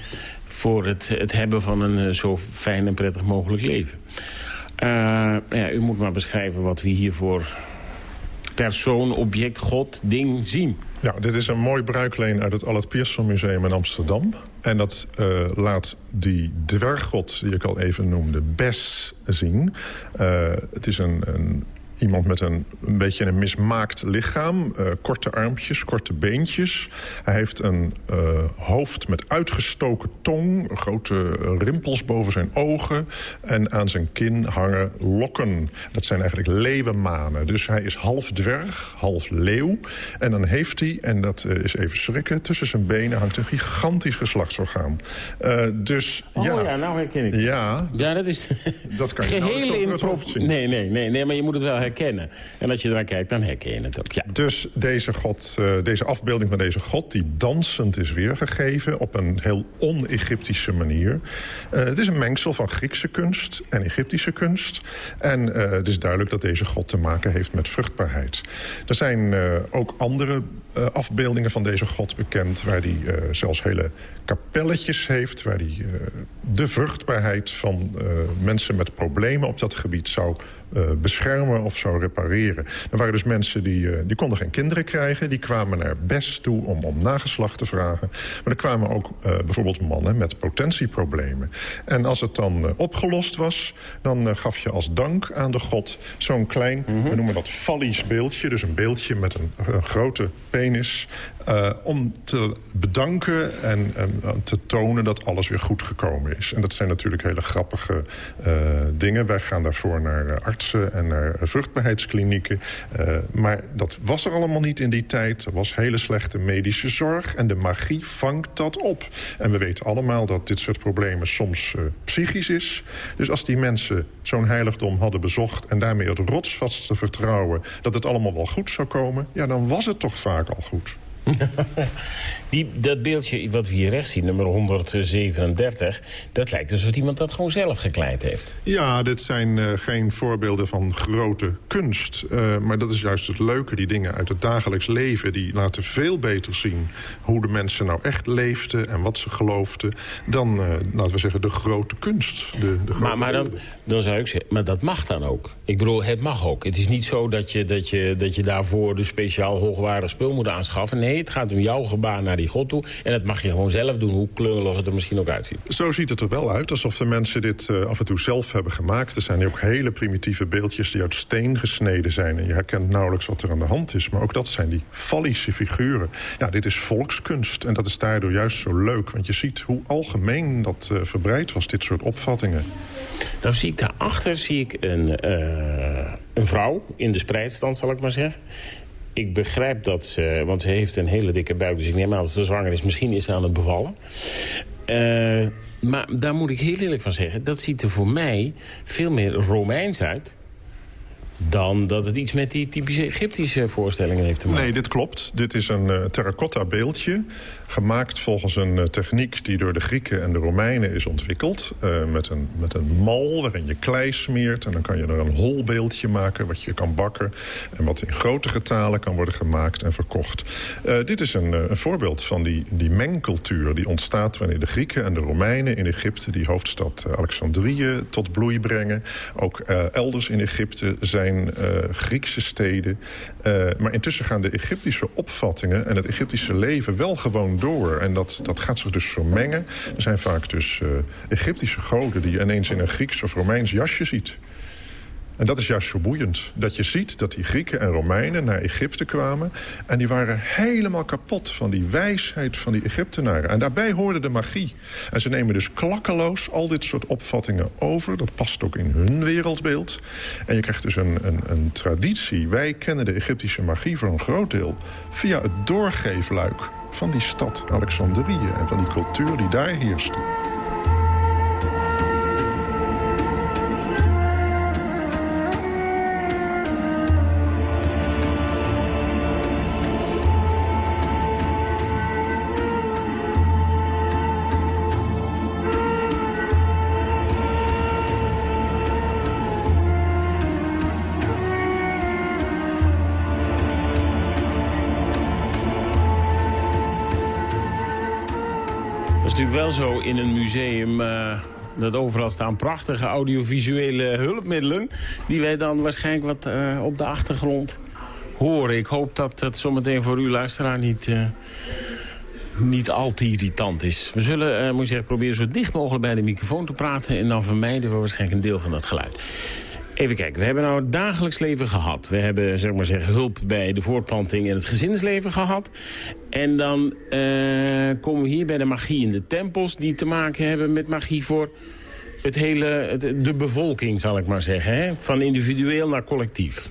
voor het, het hebben van een zo fijn en prettig mogelijk leven. ja, u moet maar beschrijven wat we hiervoor persoon, object, god, ding zien. Ja, dit is een mooi bruikleen uit het Allard Pierson Museum in Amsterdam. En dat uh, laat die dwerggod, die ik al even noemde, Bes zien. Uh, het is een, een Iemand met een, een beetje een mismaakt lichaam. Uh, korte armpjes, korte beentjes. Hij heeft een uh, hoofd met uitgestoken tong. Grote rimpels boven zijn ogen. En aan zijn kin hangen lokken. Dat zijn eigenlijk leeuwenmanen. Dus hij is half dwerg, half leeuw. En dan heeft hij, en dat uh, is even schrikken... tussen zijn benen hangt een gigantisch geslachtsorgaan. dus oh, ja. ja, nou herken ik. Ja, ja dat is dat kan je geheel nou in het hoofd zien. Nee, nee, nee, nee, maar je moet het wel herkennen. En als je ernaar kijkt, dan herken je het ook. Ja. Dus deze, god, uh, deze afbeelding van deze god, die dansend is weergegeven... op een heel on-Egyptische manier. Uh, het is een mengsel van Griekse kunst en Egyptische kunst. En uh, het is duidelijk dat deze god te maken heeft met vruchtbaarheid. Er zijn ook andere afbeeldingen van deze god bekend... waar die zelfs hele kapelletjes heeft... waar die de vruchtbaarheid van mensen met problemen op dat gebied zou beschermen of zou repareren. Er waren dus mensen die, die konden geen kinderen krijgen. Die kwamen naar Best toe om, om nageslacht te vragen. Maar er kwamen ook bijvoorbeeld mannen met potentieproblemen. En als het dan opgelost was, dan gaf je als dank aan de god... zo'n klein, mm -hmm. we noemen dat fallisch beeldje. Dus een beeldje met een, een grote penis is om te bedanken en, en, te tonen dat alles weer goed gekomen is. En dat zijn natuurlijk hele grappige dingen. Wij gaan daarvoor naar artsen en naar vruchtbaarheidsklinieken. Maar dat was er allemaal niet in die tijd. Er was hele slechte medische zorg en de magie vangt dat op. En we weten allemaal dat dit soort problemen soms psychisch is. Dus als die mensen zo'n heiligdom hadden bezocht... en daarmee het rotsvast te vertrouwen dat het allemaal wel goed zou komen... ja, dan was het toch vaak al goed. Die, dat beeldje wat we hier rechts zien, nummer 137... dat lijkt alsof iemand dat gewoon zelf gekleid heeft. Ja, dit zijn uh, geen voorbeelden van grote kunst. Uh, maar dat is juist het leuke, die dingen uit het dagelijks leven... die laten veel beter zien hoe de mensen nou echt leefden... en wat ze geloofden, dan, uh, laten we zeggen, de grote kunst. De, de grote maar maar dan, dan zou ik zeggen, maar dat mag dan ook. Ik bedoel, het mag ook. Het is niet zo dat je, dat je, dat je daarvoor de speciaal hoogwaardig spul moet aanschaffen. Nee, het gaat om jouw gebaar naar die god toe. En dat mag je gewoon zelf doen, hoe klungelig het er misschien ook uitziet. Zo ziet het er wel uit, alsof de mensen dit uh, af en toe zelf hebben gemaakt. Er zijn ook hele primitieve beeldjes die uit steen gesneden zijn. En je herkent nauwelijks wat er aan de hand is. Maar ook dat zijn die fallische figuren. Ja, dit is volkskunst. En dat is daardoor juist zo leuk. Want je ziet hoe algemeen dat uh, verbreid was, dit soort opvattingen. Nou zie ik daarachter zie ik een, uh, een vrouw in de spreidstand, zal ik maar zeggen ik begrijp dat ze... Want ze heeft een hele dikke buik, dus ik neem aan dat ze zwanger is. Misschien is ze aan het bevallen. Uh, maar daar moet ik heel eerlijk van zeggen... dat ziet er voor mij veel meer Romeins uit dan dat het iets met die typische Egyptische voorstellingen heeft te maken. Nee, dit klopt. Dit is een uh, terracotta beeldje. Gemaakt volgens een uh, techniek die door de Grieken en de Romeinen is ontwikkeld. Uh, met, een, met een mal waarin je klei smeert. En dan kan je er een hol beeldje maken wat je kan bakken. En wat in grote getalen kan worden gemaakt en verkocht. dit is een, een, voorbeeld van die, die mengcultuur die ontstaat wanneer de Grieken en de Romeinen in Egypte... die hoofdstad Alexandrië tot bloei brengen. Ook elders in Egypte zijn Griekse steden. Maar intussen gaan de Egyptische opvattingen en het Egyptische leven wel gewoon door. En dat, dat gaat zich dus vermengen. Er zijn vaak dus uh, Egyptische goden die je ineens in een Grieks of Romeins jasje ziet. En dat is juist zo boeiend. Dat je ziet dat die Grieken en Romeinen naar Egypte kwamen... en die waren helemaal kapot van die wijsheid van die Egyptenaren. En daarbij hoorde de magie. En ze nemen dus klakkeloos al dit soort opvattingen over. Dat past ook in hun wereldbeeld. En je krijgt dus een, een, een traditie. Wij kennen de Egyptische magie voor een groot deel... via het doorgeefluik van die stad Alexandrië... en van die cultuur die daar heerste. In een museum... Uh, dat overal staan prachtige audiovisuele hulpmiddelen... die wij dan waarschijnlijk wat uh, op de achtergrond horen. Ik hoop dat het zometeen voor uw luisteraar niet... Uh, niet al te irritant is. We zullen, moet zeggen, proberen zo dicht mogelijk bij de microfoon te praten... en dan vermijden we waarschijnlijk een deel van dat geluid. Even kijken, we hebben nou het dagelijks leven gehad. We hebben zeg maar zeggen, hulp bij de voortplanting en het gezinsleven gehad. En dan uh, komen we hier bij de magie in de tempels... die te maken hebben met magie voor het hele, de bevolking, zal ik maar zeggen. Hè? Van individueel naar collectief.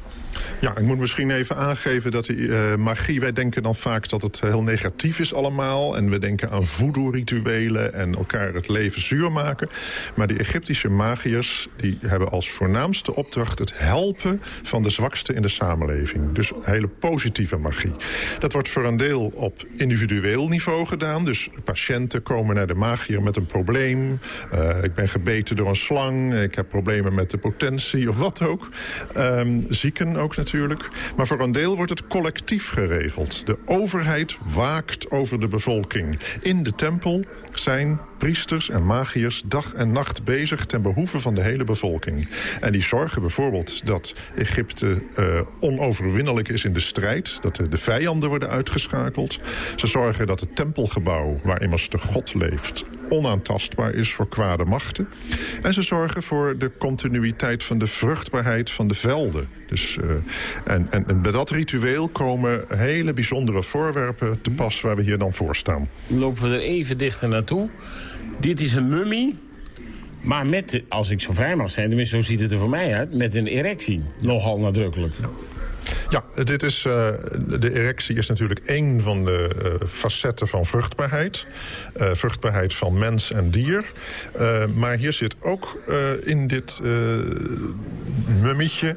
Ja, ik moet misschien even aangeven dat die uh, magie... wij denken dan vaak dat het heel negatief is allemaal. En we denken aan voodoo-rituelen en elkaar het leven zuur maken. Maar die Egyptische magiërs die hebben als voornaamste opdracht... het helpen van de zwakste in de samenleving. Dus hele positieve magie. Dat wordt voor een deel op individueel niveau gedaan. Dus patiënten komen naar de magier met een probleem. Uh, ik ben gebeten door een slang. Ik heb problemen met de potentie of wat ook. Um, zieken ook. Maar voor een deel wordt het collectief geregeld. De overheid waakt over de bevolking. In de tempel zijn priesters en magiërs dag en nacht bezig... ten behoeve van de hele bevolking. En die zorgen bijvoorbeeld dat Egypte uh, onoverwinnelijk is in de strijd. Dat de, de vijanden worden uitgeschakeld. Ze zorgen dat het tempelgebouw, waar immers de God leeft onaantastbaar is voor kwade machten. En ze zorgen voor de continuïteit van de vruchtbaarheid van de velden. Dus, uh, en, en, en, bij dat ritueel komen hele bijzondere voorwerpen te pas... waar we hier dan voor staan. Lopen we er even dichter naartoe. Dit is een mummie, maar met, als ik zo vrij mag zijn... tenminste zo ziet het er voor mij uit, met een erectie. Nogal nadrukkelijk. Ja. Dit is, uh, de erectie is natuurlijk één van de uh, facetten van vruchtbaarheid. Uh, vruchtbaarheid van mens en dier. maar hier zit ook in dit mummietje...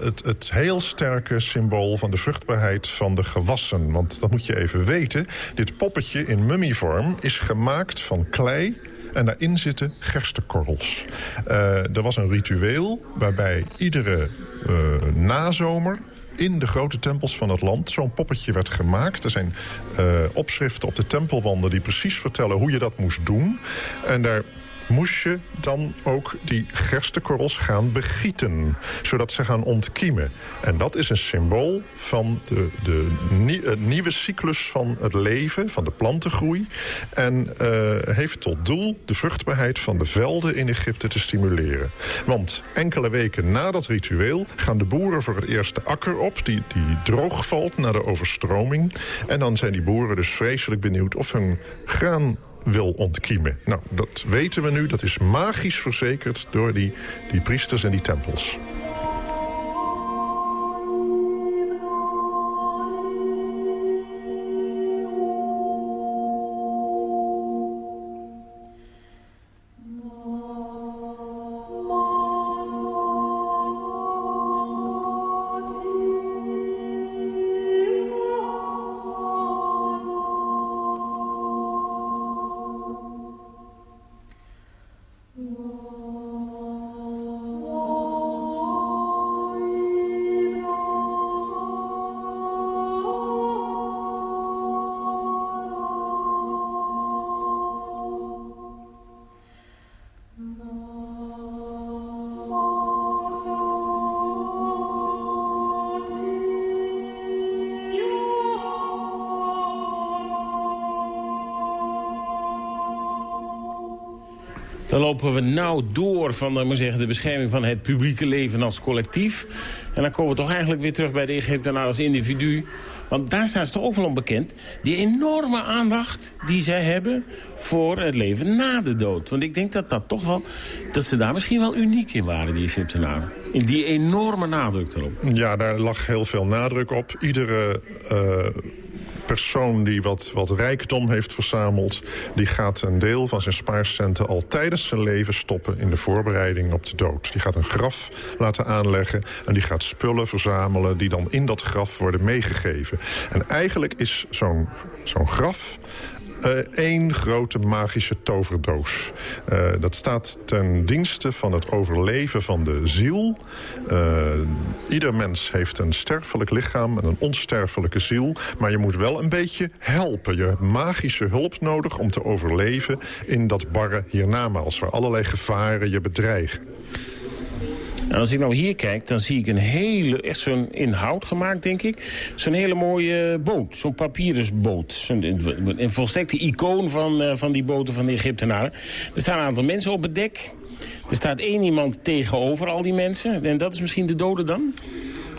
het, het heel sterke symbool van de vruchtbaarheid van de gewassen. Want dat moet je even weten. Dit poppetje in mummievorm is gemaakt van klei en daarin zitten gerstekorrels. Uh, er was een ritueel waarbij iedere nazomer in de grote tempels van het land zo'n poppetje werd gemaakt. Er zijn uh, opschriften op de tempelwanden die precies vertellen hoe je dat moest doen. En daar moest je dan ook die gerstekorrels gaan begieten. Zodat ze gaan ontkiemen. En dat is een symbool van de, de nieuwe cyclus van het leven, van de plantengroei. En uh, heeft tot doel de vruchtbaarheid van de velden in Egypte te stimuleren. Want enkele weken na dat ritueel gaan de boeren voor het eerst de akker op... die, die droog valt na de overstroming. En dan zijn die boeren dus vreselijk benieuwd of hun graan wil ontkiemen. Nou, dat weten we nu. Dat is magisch verzekerd door die, die priesters en die tempels. Lopen we nauw door van dan moet zeggen, de bescherming van het publieke leven als collectief. En dan komen we toch eigenlijk weer terug bij de Egyptenaren als individu. Want daar staan ze toch ook wel onbekend. Die enorme aandacht die zij hebben voor het leven na de dood. Want ik denk dat dat toch wel, dat ze daar misschien wel uniek in waren, die Egyptenaren. In die enorme nadruk erop. Ja, daar lag heel veel nadruk op. Iedere... Uh persoon die wat, wat rijkdom heeft verzameld... die gaat een deel van zijn spaarcenten al tijdens zijn leven stoppen... in de voorbereiding op de dood. Die gaat een graf laten aanleggen en die gaat spullen verzamelen... die dan in dat graf worden meegegeven. En eigenlijk is zo'n zo'n graf Eén grote magische toverdoos. Uh, dat staat ten dienste van het overleven van de ziel. Uh, ieder mens heeft een sterfelijk lichaam en een onsterfelijke ziel. Maar je moet wel een beetje helpen. Je hebt magische hulp nodig om te overleven in dat barre hiernamaals... waar allerlei gevaren je bedreigen. En als ik nou hier kijk, dan zie ik een hele, echt zo'n inhoud gemaakt, denk ik. Zo'n hele mooie boot, zo'n papierensboot. Zo'n een volstrekte icoon van, uh, van die boten van de Egyptenaren. Er staan een aantal mensen op het dek. Er staat één iemand tegenover al die mensen. En dat is misschien de dode dan?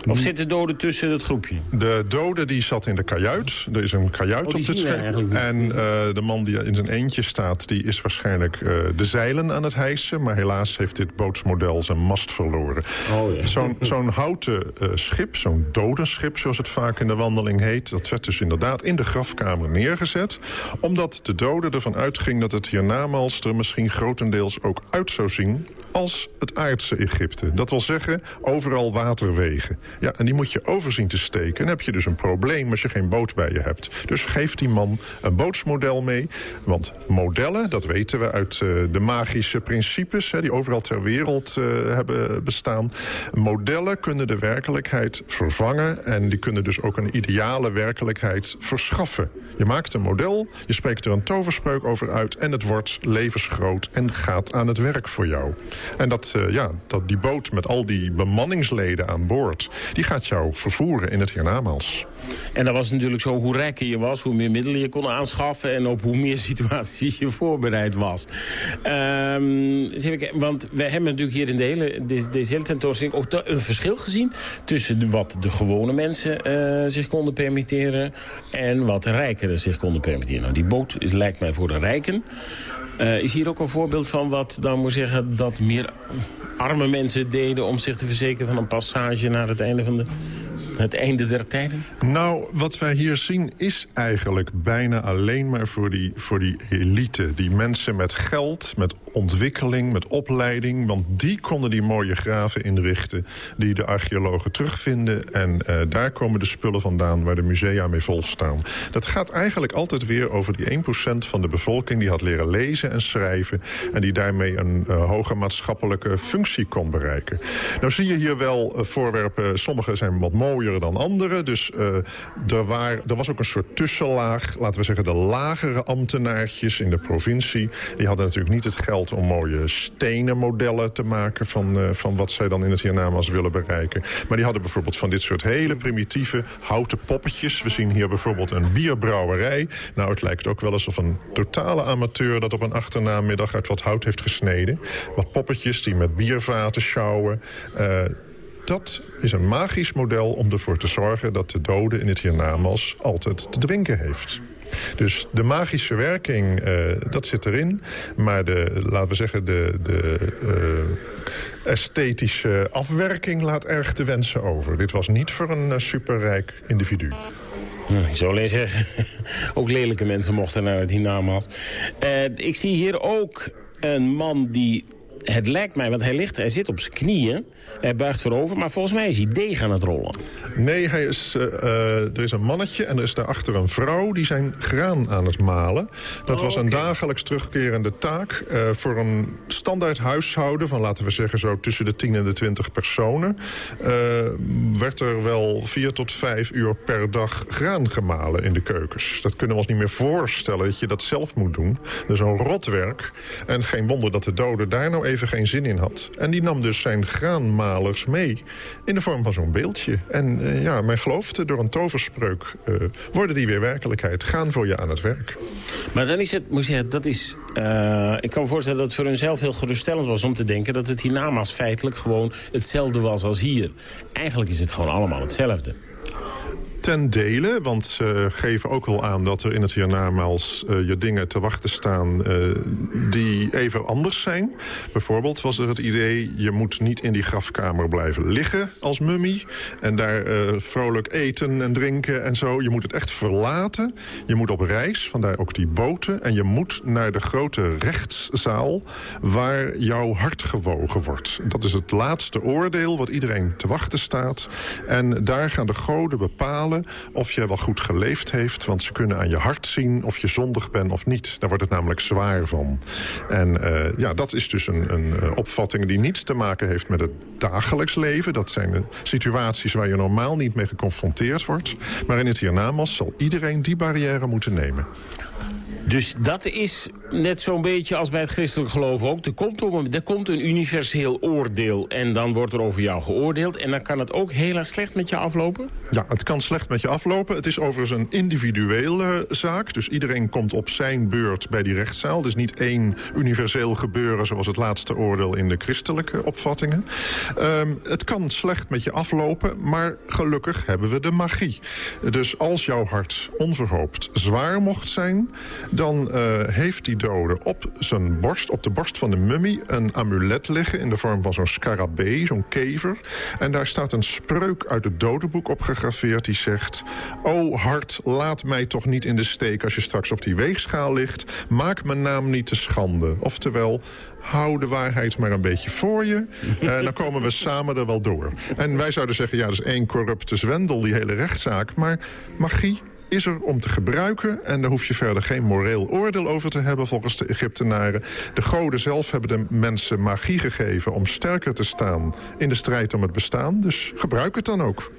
Of zit de dode tussen het groepje? De dode die zat in de kajuit. Er is een kajuit Oh, op dit schip. En eh, de man die in zijn eentje staat... die is waarschijnlijk eh, de zeilen aan het hijsen. Maar helaas heeft dit bootsmodel zijn mast verloren. Oh, ja. Zo'n zo'n houten eh, schip, zo'n dodenschip zoals het vaak in de wandeling heet... dat werd dus inderdaad in de grafkamer neergezet. Omdat de dode ervan uitging dat het hiernamaals er misschien grotendeels ook uit zou zien als het aardse Egypte. Dat wil zeggen, overal waterwegen. Ja, en die moet je overzien te steken. En heb je dus een probleem als je geen boot bij je hebt. Dus geef die man een bootsmodel mee. Want modellen, dat weten we uit uh, de magische principes... Hè, die overal ter wereld uh, hebben bestaan. Modellen kunnen de werkelijkheid vervangen... en die kunnen dus ook een ideale werkelijkheid verschaffen. Je maakt een model, je spreekt er een toverspreuk over uit... en het wordt levensgroot en gaat aan het werk voor jou. En dat, uh, ja, dat die boot met al die bemanningsleden aan boord... die gaat jou vervoeren in het hiernamaals. En dat was natuurlijk zo, hoe rijker je was, hoe meer middelen je kon aanschaffen... en op hoe meer situaties je voorbereid was. Um, want we hebben natuurlijk hier in de hele, deze, deze hele tentoonstelling... ook een verschil gezien tussen wat de gewone mensen uh, zich konden permitteren... en wat de rijkeren zich konden permitteren. Nou, die boot is, lijkt mij voor de rijken... Uh, is hier ook een voorbeeld van wat, dan moet zeggen, dat meer arme mensen deden... om zich te verzekeren van een passage naar het einde van de... Het einde der tijden? Nou, wat wij hier zien is eigenlijk bijna alleen maar voor die, voor die elite. Die mensen met geld, met ontwikkeling, met opleiding. Want die konden die mooie graven inrichten die de archeologen terugvinden. En uh, daar komen de spullen vandaan waar de musea mee volstaan. Dat gaat eigenlijk altijd weer over die 1% van de bevolking... die had leren lezen en schrijven... en die daarmee een uh, hoge maatschappelijke functie kon bereiken. Nou zie je hier wel uh, voorwerpen, sommige zijn wat mooier dan andere. Dus er, er was ook een soort tussenlaag. Laten we zeggen de lagere ambtenaartjes in de provincie. Die hadden natuurlijk niet het geld om mooie stenen modellen te maken... van, uh, van wat zij dan in het hiernamaals willen bereiken. Maar die hadden bijvoorbeeld van dit soort hele primitieve houten poppetjes. We zien hier bijvoorbeeld een bierbrouwerij. Nou, het lijkt ook wel alsof een totale amateur... dat op een achternamiddag uit wat hout heeft gesneden. Wat poppetjes die met biervaten sjouwen... Uh, dat is een magisch model om ervoor te zorgen... dat de dode in het hiernamaals altijd te drinken heeft. Dus de magische werking, uh, dat zit erin. Maar de, laten we zeggen, de, de uh, esthetische afwerking laat erg te wensen over. Dit was niet voor een uh, superrijk individu. Nou, ik zeggen, ook lelijke mensen mochten naar het hiernamaals. ik zie hier ook een man die het lijkt mij, want hij ligt, hij zit op zijn knieën. Hij buigt voorover, maar volgens mij is hij deeg aan het rollen. Nee, hij is, uh, uh, er is een mannetje en er is daarachter een vrouw... die zijn graan aan het malen. Dat oh, was een okay. dagelijks terugkerende taak... Uh, voor een standaard huishouden van, laten we zeggen... zo tussen de 10 en de 20 personen... werd er wel 4 tot 5 uur per dag graan gemalen in de keukens. Dat kunnen we ons niet meer voorstellen dat je dat zelf moet doen. Dat is een rotwerk. En geen wonder dat de dode daar nou even geen zin in had. En die nam dus zijn graanmalers mee in de vorm van zo'n beeldje. En uh, ja, men geloofde door een toverspreuk uh, worden die weer werkelijkheid. Gaan voor je aan het werk. Maar dan is het, moet zeggen, dat is... Uh, ik kan me voorstellen dat het voor hunzelf heel geruststellend was om te denken... dat het hiernamaals feitelijk gewoon hetzelfde was als hier. Eigenlijk is het gewoon allemaal hetzelfde. Ten dele, want ze geven ook wel aan dat er in het hiernamaals uh, je dingen te wachten staan uh, die even anders zijn. Bijvoorbeeld was er het idee, je moet niet in die grafkamer blijven liggen als mummie. En daar uh, vrolijk eten en drinken en zo. Je moet het echt verlaten. Je moet op reis, vandaar ook die boten. En je moet naar de grote rechtszaal waar jouw hart gewogen wordt. Dat is het laatste oordeel wat iedereen te wachten staat. En daar gaan de goden bepalen of je wel goed geleefd heeft. Want ze kunnen aan je hart zien of je zondig bent of niet. Daar wordt het namelijk zwaar van. En uh, ja, dat is dus een, een uh, opvatting die niets te maken heeft met het dagelijks leven. Dat zijn situaties waar je normaal niet mee geconfronteerd wordt. Maar in het hiernamaals zal iedereen die barrière moeten nemen. Dus dat is net zo'n beetje als bij het christelijk geloof ook. Er komt, een, er komt een universeel oordeel en dan wordt er over jou geoordeeld. En dan kan het ook heel erg slecht met je aflopen? Ja, het kan slecht met je aflopen. Het is overigens een individuele zaak. Dus iedereen komt op zijn beurt bij die rechtszaal. Het is niet één universeel gebeuren zoals het laatste oordeel in de christelijke opvattingen. Um, het kan slecht met je aflopen, maar gelukkig hebben we de magie. Dus als jouw hart onverhoopt zwaar mocht zijn dan uh, heeft die dode op zijn borst, op de borst van de mummie... een amulet liggen in de vorm van zo'n scarabee, zo'n kever. En daar staat een spreuk uit het dodenboek op gegraveerd die zegt... O hart, laat mij toch niet in de steek als je straks op die weegschaal ligt. Maak mijn naam niet te schande. Oftewel, hou de waarheid maar een beetje voor je. En dan komen we samen er wel door. En wij zouden zeggen, ja, dat is één corrupte zwendel, die hele rechtszaak. Maar magie is er om te gebruiken. En daar hoef je verder geen moreel oordeel over te hebben volgens de Egyptenaren. De goden zelf hebben de mensen magie gegeven om sterker te staan in de strijd om het bestaan. Dus gebruik het dan ook.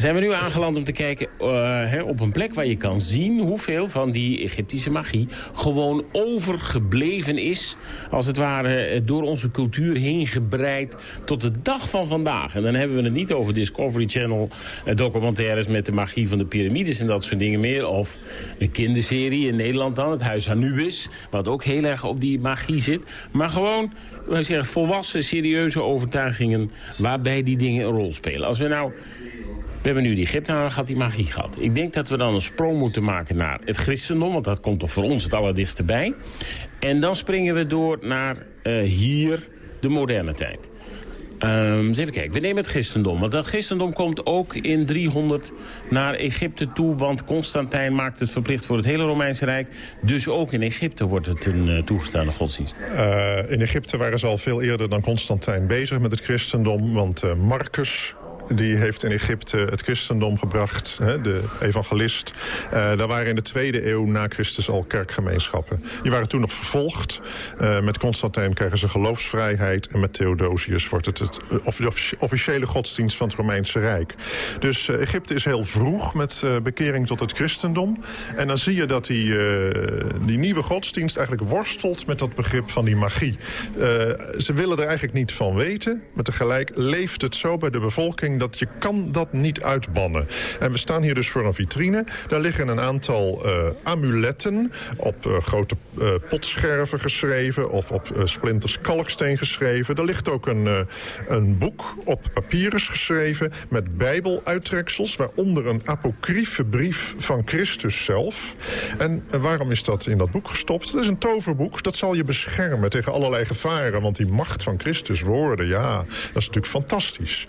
Dan zijn we nu aangeland om te kijken uh, op een plek waar je kan zien... hoeveel van die Egyptische magie gewoon overgebleven is... als het ware eh, door onze cultuur heen gebreid tot de dag van vandaag. En dan hebben we het niet over Discovery Channel uh, documentaires... met de magie van de piramides en dat soort dingen meer. Of een kinderserie in Nederland dan, het Huis Anubis... wat ook heel erg op die magie zit. Maar gewoon, zeggen, volwassen, serieuze overtuigingen... waarbij die dingen een rol spelen. Als we nou we hebben nu die Egyptenaren gehad, die magie gehad. Ik denk dat we dan een sprong moeten maken naar het christendom... want dat komt toch voor ons het allerdichtste bij. En dan springen we door naar uh, hier de moderne tijd. Um, eens even kijken, we nemen het christendom. Want dat christendom komt ook in 300 naar Egypte toe... want Constantijn maakt het verplicht voor het hele Romeinse Rijk. Dus ook in Egypte wordt het een uh, toegestaande godsdienst. Uh, in Egypte waren ze al veel eerder dan Constantijn bezig met het christendom. Want Marcus, die heeft in Egypte het christendom gebracht, hè, de evangelist. Uh, daar waren in de tweede eeuw na Christus al kerkgemeenschappen. Die waren toen nog vervolgd. Uh, met Constantijn krijgen ze geloofsvrijheid... en met Theodosius wordt het, het de officiële godsdienst van het Romeinse Rijk. Dus Egypte is heel vroeg met bekering tot het christendom. En dan zie je dat die, die nieuwe godsdienst eigenlijk worstelt... met dat begrip van die magie. ze willen er eigenlijk niet van weten, maar tegelijk leeft het zo bij de bevolking dat je kan dat niet uitbannen. En we staan hier dus voor een vitrine. Daar liggen een aantal uh, amuletten op uh, grote uh, potscherven geschreven... of op splinters kalksteen geschreven. Er ligt ook een, een boek op papyrus geschreven... met bijbeluittreksels, waaronder een apocryfe brief van Christus zelf. En waarom is dat in dat boek gestopt? Dat is een toverboek. Dat zal je beschermen tegen allerlei gevaren. Want die macht van Christus woorden, ja, dat is natuurlijk fantastisch.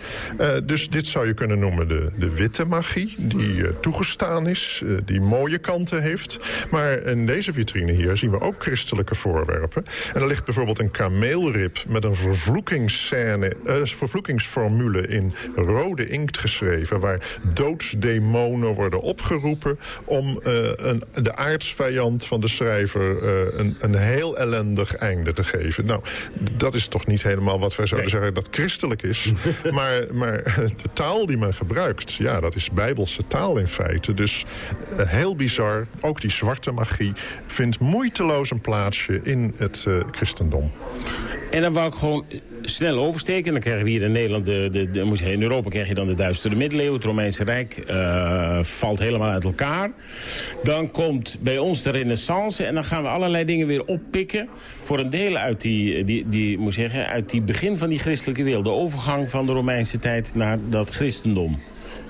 dus dus dit zou je kunnen noemen de, de witte magie... die uh, toegestaan is, uh, die mooie kanten heeft. Maar in deze vitrine hier zien we ook christelijke voorwerpen. En er ligt bijvoorbeeld een kameelrib met een vervloekingsscène... Uh, vervloekingsformule in rode inkt geschreven... waar doodsdemonen worden opgeroepen... om een, de aardsvijand van de schrijver een, een heel ellendig einde te geven. Nou, dat is toch niet helemaal wat wij zouden nee. zeggen dat christelijk is. maar, maar de taal die men gebruikt, ja, dat is bijbelse taal in feite. Dus uh, heel bizar, ook die zwarte magie vindt moeiteloos een plaatsje in het uh, christendom. En dan wou ik gewoon snel oversteken. Dan krijgen we hier in Nederland, de, de, de, in Europa krijg je dan de duistere middeleeuwen. Het Romeinse Rijk uh, valt helemaal uit elkaar. Dan komt bij ons de renaissance. En dan gaan we allerlei dingen weer oppikken. Voor een deel uit die, die, die, moet zeggen, uit die begin van die christelijke wereld. De overgang van de Romeinse tijd naar dat christendom.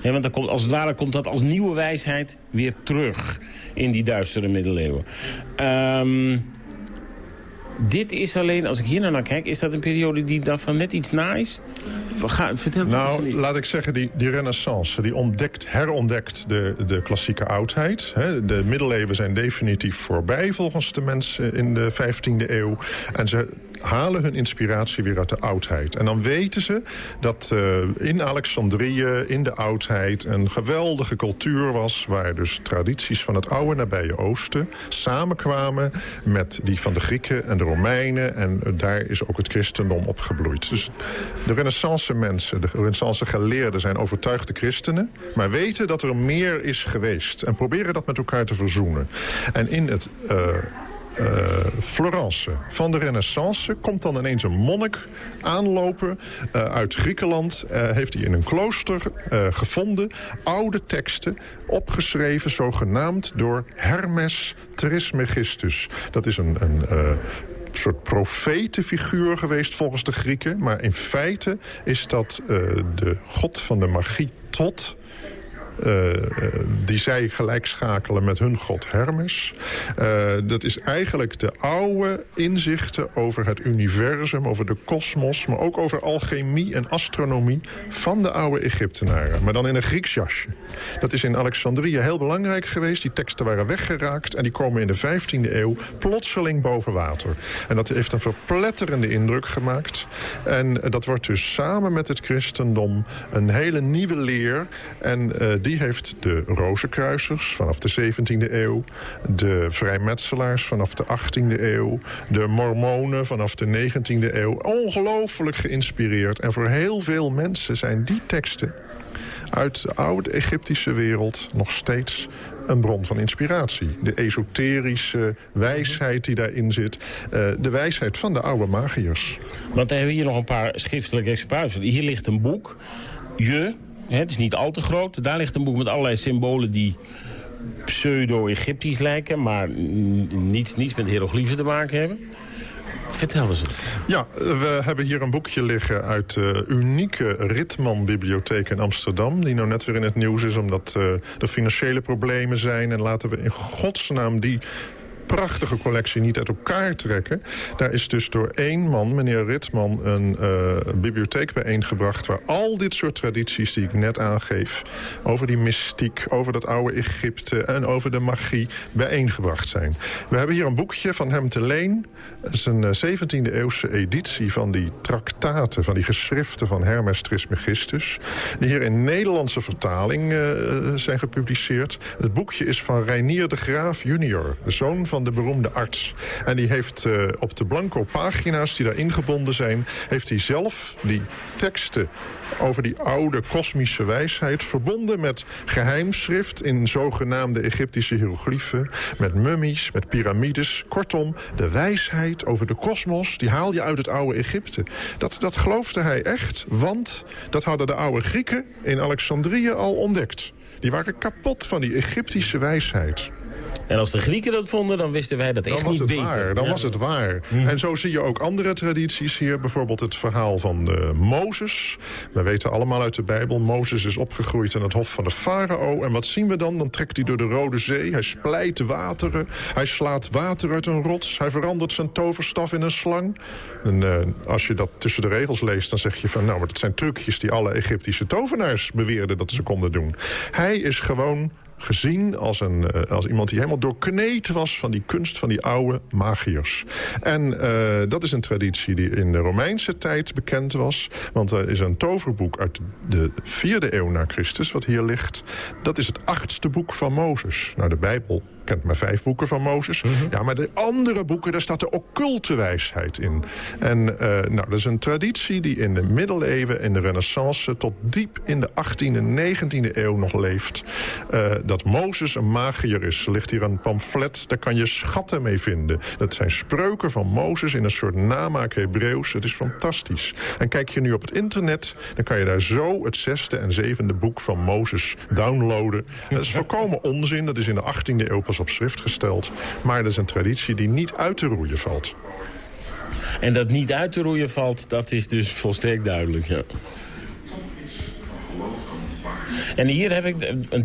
Want dan komt, als het ware komt dat als nieuwe wijsheid weer terug in die duistere middeleeuwen. Um, dit is alleen, als ik hier naar kijk, is dat een periode die daarvan net iets na is? Ga, vertel nou, laat ik zeggen, die, die renaissance, die ontdekt, herontdekt de, de klassieke oudheid. De middeleeuwen zijn definitief voorbij volgens de mensen in de 15e eeuw. En ze halen hun inspiratie weer uit de oudheid. En dan weten ze dat uh, in Alexandrië, in de oudheid... een geweldige cultuur was... waar dus tradities van het oude nabije oosten samenkwamen... met die van de Grieken en de Romeinen. En daar is ook het christendom opgebloeid. Dus de renaissance mensen, de renaissance geleerden... zijn overtuigde christenen, maar weten dat er meer is geweest. En proberen dat met elkaar te verzoenen. En in het... Uh, uh, Florence van de renaissance... komt dan ineens een monnik aanlopen uh, uit Griekenland. Uh, heeft hij in een klooster gevonden oude teksten opgeschreven... zogenaamd door Hermes Trismegistus. Dat is een... een soort profetenfiguur geweest volgens de Grieken. Maar in feite is dat de god van de magie Tot uh, die zij gelijk schakelen met hun god Hermes. Uh, dat is eigenlijk de oude inzichten over het universum, over de kosmos... maar ook over alchemie en astronomie van de oude Egyptenaren. Maar dan in een Grieks jasje. Dat is in Alexandrië heel belangrijk geweest. Die teksten waren weggeraakt en die komen in de 15e eeuw plotseling boven water. En dat heeft een verpletterende indruk gemaakt. En dat wordt dus samen met het christendom een hele nieuwe leer... En die heeft de Rozenkruisers vanaf de 17e eeuw... de vrijmetselaars vanaf de 18e eeuw... de mormonen vanaf de 19e eeuw ongelooflijk geïnspireerd. En voor heel veel mensen zijn die teksten uit de oude Egyptische wereld nog steeds een bron van inspiratie. De esoterische wijsheid die daarin zit. Uh, de wijsheid van de oude magiërs. Want dan hebben we hier nog een paar schriftelijke exemplaren. Hier ligt een boek. Je, het is niet al te groot. Daar ligt een boek met allerlei symbolen die pseudo-Egyptisch lijken... maar niets, niets met hieroglyphen te maken hebben. Vertel eens. Ja, we hebben hier een boekje liggen uit de unieke Ritman-bibliotheek in Amsterdam... die nou net weer in het nieuws is omdat uh, er financiële problemen zijn. En laten we in godsnaam die prachtige collectie niet uit elkaar trekken. Daar is dus door één man, meneer Ritman, een uh, bibliotheek bijeengebracht... waar al dit soort tradities die ik net aangeef... over die mystiek, over dat oude Egypte en over de magie bijeengebracht zijn. We hebben hier een boekje van hem te leen. Dat is een 17e-eeuwse eh, editie van die traktaten... van die geschriften van Hermes Trismegistus... die hier in Nederlandse vertaling uh, zijn gepubliceerd. Het boekje is van Reinier de Graaf junior, de zoon van de beroemde arts. En die heeft uh, op de blanco pagina's die daar ingebonden zijn... heeft hij zelf die teksten over die oude kosmische wijsheid... verbonden met geheimschrift in zogenaamde Egyptische hieroglyphen... met mummies, met piramides. Kortom, de wijsheid over de kosmos... die haal je uit het oude Egypte. Dat, dat geloofde hij echt, want dat hadden de oude Grieken... in Alexandrië al ontdekt. Die waren kapot van die Egyptische wijsheid. En als de Grieken dat vonden, dan wisten wij dat echt niet beter. Waar, dan was het waar. Hm. En zo zie je ook andere tradities hier. Bijvoorbeeld het verhaal van uh, Mozes. We weten allemaal uit de Bijbel... Mozes is opgegroeid in het hof van de farao. En wat zien we dan? Dan trekt hij door de Rode Zee. Hij splijt wateren. Hij slaat water uit een rots. Hij verandert zijn toverstaf in een slang. En uh, als je dat tussen de regels leest, dan zeg je van... nou, maar dat zijn trucjes die alle Egyptische tovenaars beweerden dat ze konden doen. Hij is gewoon gezien als, een, uh, als iemand die helemaal doorkneed was... van die kunst van die oude magiërs. En uh, dat is een traditie die in de Romeinse tijd bekend was. Want er is een toverboek uit de vierde eeuw na Christus wat hier ligt. Dat is het achtste boek van Mozes. Nou, de Bijbel kent maar vijf boeken van Mozes. Ja, maar de andere boeken, daar staat de occulte wijsheid in. En eh, nou, dat is een traditie die in de middeleeuwen, in de renaissance... tot diep in de 18e en 19e eeuw nog leeft. Eh, dat Mozes een magier is. Er ligt hier een pamflet, daar kan je schatten mee vinden. Dat zijn spreuken van Mozes in een soort namaak Hebreeuws. Het is fantastisch. En kijk je nu op het internet, dan kan je daar zo het zesde en zevende boek van Mozes downloaden. Dat is volkomen onzin, dat is in de 18e eeuw op schrift gesteld. Maar dat is een traditie die niet uit te roeien valt. En dat niet uit te roeien valt, dat is dus volstrekt duidelijk, ja. En hier heb ik,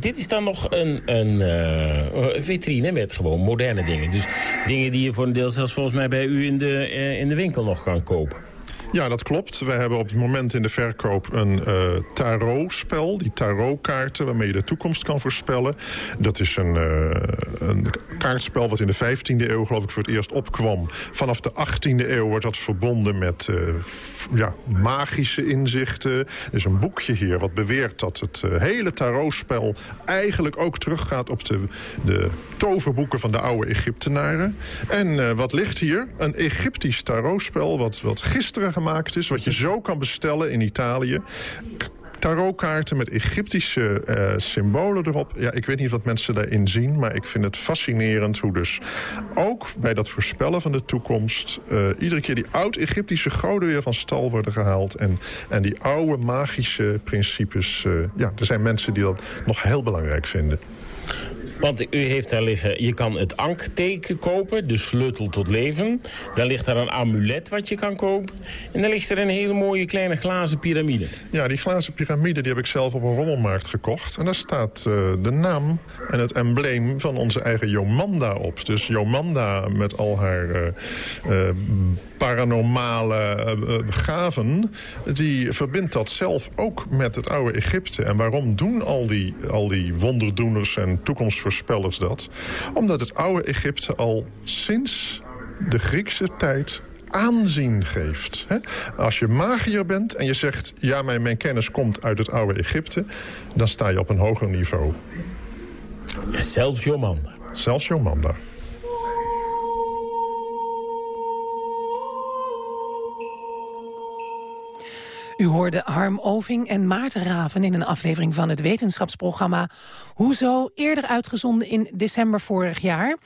dit is dan nog een, een uh, vitrine met gewoon moderne dingen. Dus dingen die je voor een deel zelfs volgens mij bij u in de, uh, in de winkel nog kan kopen. Ja, dat klopt. We hebben op het moment in de verkoop een uh, tarotspel. Die tarotkaarten waarmee je de toekomst kan voorspellen. Dat is een, uh, een kaartspel wat in de 15e eeuw geloof ik voor het eerst opkwam. Vanaf de 18e eeuw wordt dat verbonden met uh, ja, magische inzichten. Er is een boekje hier wat beweert dat het hele tarotspel... eigenlijk ook teruggaat op de, de toverboeken van de oude Egyptenaren. En wat ligt hier? Een Egyptisch tarotspel wat, wat gisteren is... wat je zo kan bestellen in Italië tarotkaarten met Egyptische uh, symbolen erop. Ja, ik weet niet wat mensen daarin zien, maar ik vind het fascinerend hoe dus ook bij dat voorspellen van de toekomst... Uh, iedere keer die oud-Egyptische goden weer van stal worden gehaald... en, en die oude magische principes, uh, ja, er zijn mensen die dat nog heel belangrijk vinden. Want u heeft daar liggen, je kan het ankteken kopen, de sleutel tot leven. Daar ligt daar een amulet wat je kan kopen. En dan ligt er een hele mooie kleine glazen piramide. Ja, die glazen piramide die heb ik zelf op een rommelmarkt gekocht. En daar staat uh, de naam en het embleem van onze eigen Jomanda op. Dus Jomanda met al haar... Uh, paranormale uh, gaven... die verbindt dat zelf ook met het oude Egypte. En waarom doen al die, al die wonderdoeners en toekomstvoorspellers dat? Omdat het oude Egypte al sinds de Griekse tijd aanzien geeft. Hè? Als je magier bent en je zegt... ja, mijn, mijn kennis komt uit het oude Egypte... dan sta je op een hoger niveau. Zelfs Jomanda. Zelfs Jomanda. U hoorde Harm Oving en Maarten Raven in een aflevering van het wetenschapsprogramma Hoezo, eerder uitgezonden in december vorig jaar.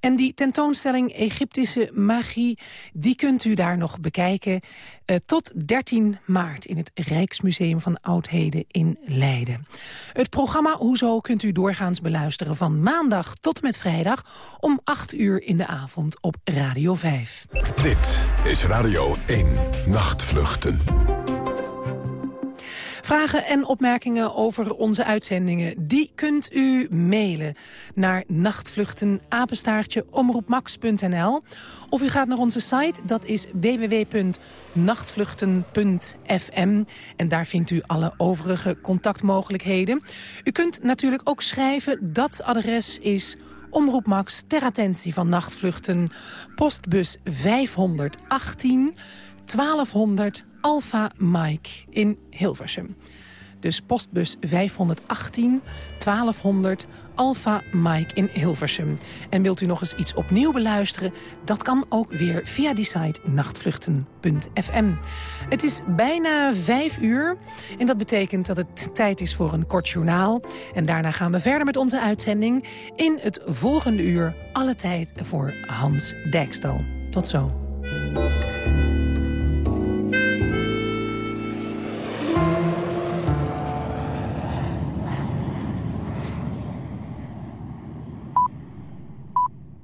En die tentoonstelling Egyptische magie, die kunt u daar nog bekijken uh, tot 13 maart in het Rijksmuseum van Oudheden in Leiden. Het programma Hoezo kunt u doorgaans beluisteren van maandag tot en met vrijdag om 8 uur in de avond op Radio 5. Dit is Radio 1 Nachtvluchten. Vragen en opmerkingen over onze uitzendingen... die kunt u mailen naar nachtvluchten omroepmax.nl. Of u gaat naar onze site, dat is www.nachtvluchten.fm. En daar vindt u alle overige contactmogelijkheden. U kunt natuurlijk ook schrijven, dat adres is... Omroep Max ter attentie van nachtvluchten. Postbus 518 1200 Alpha Mike in Hilversum. Dus postbus 518 1200 Alpha Mike in Hilversum. En wilt u nog eens iets opnieuw beluisteren? Dat kan ook weer via die site nachtvluchten.fm. Het is bijna vijf uur en dat betekent dat het tijd is voor een kort journaal. En daarna gaan we verder met onze uitzending. In het volgende uur alle tijd voor Hans Dijkstal. Tot zo.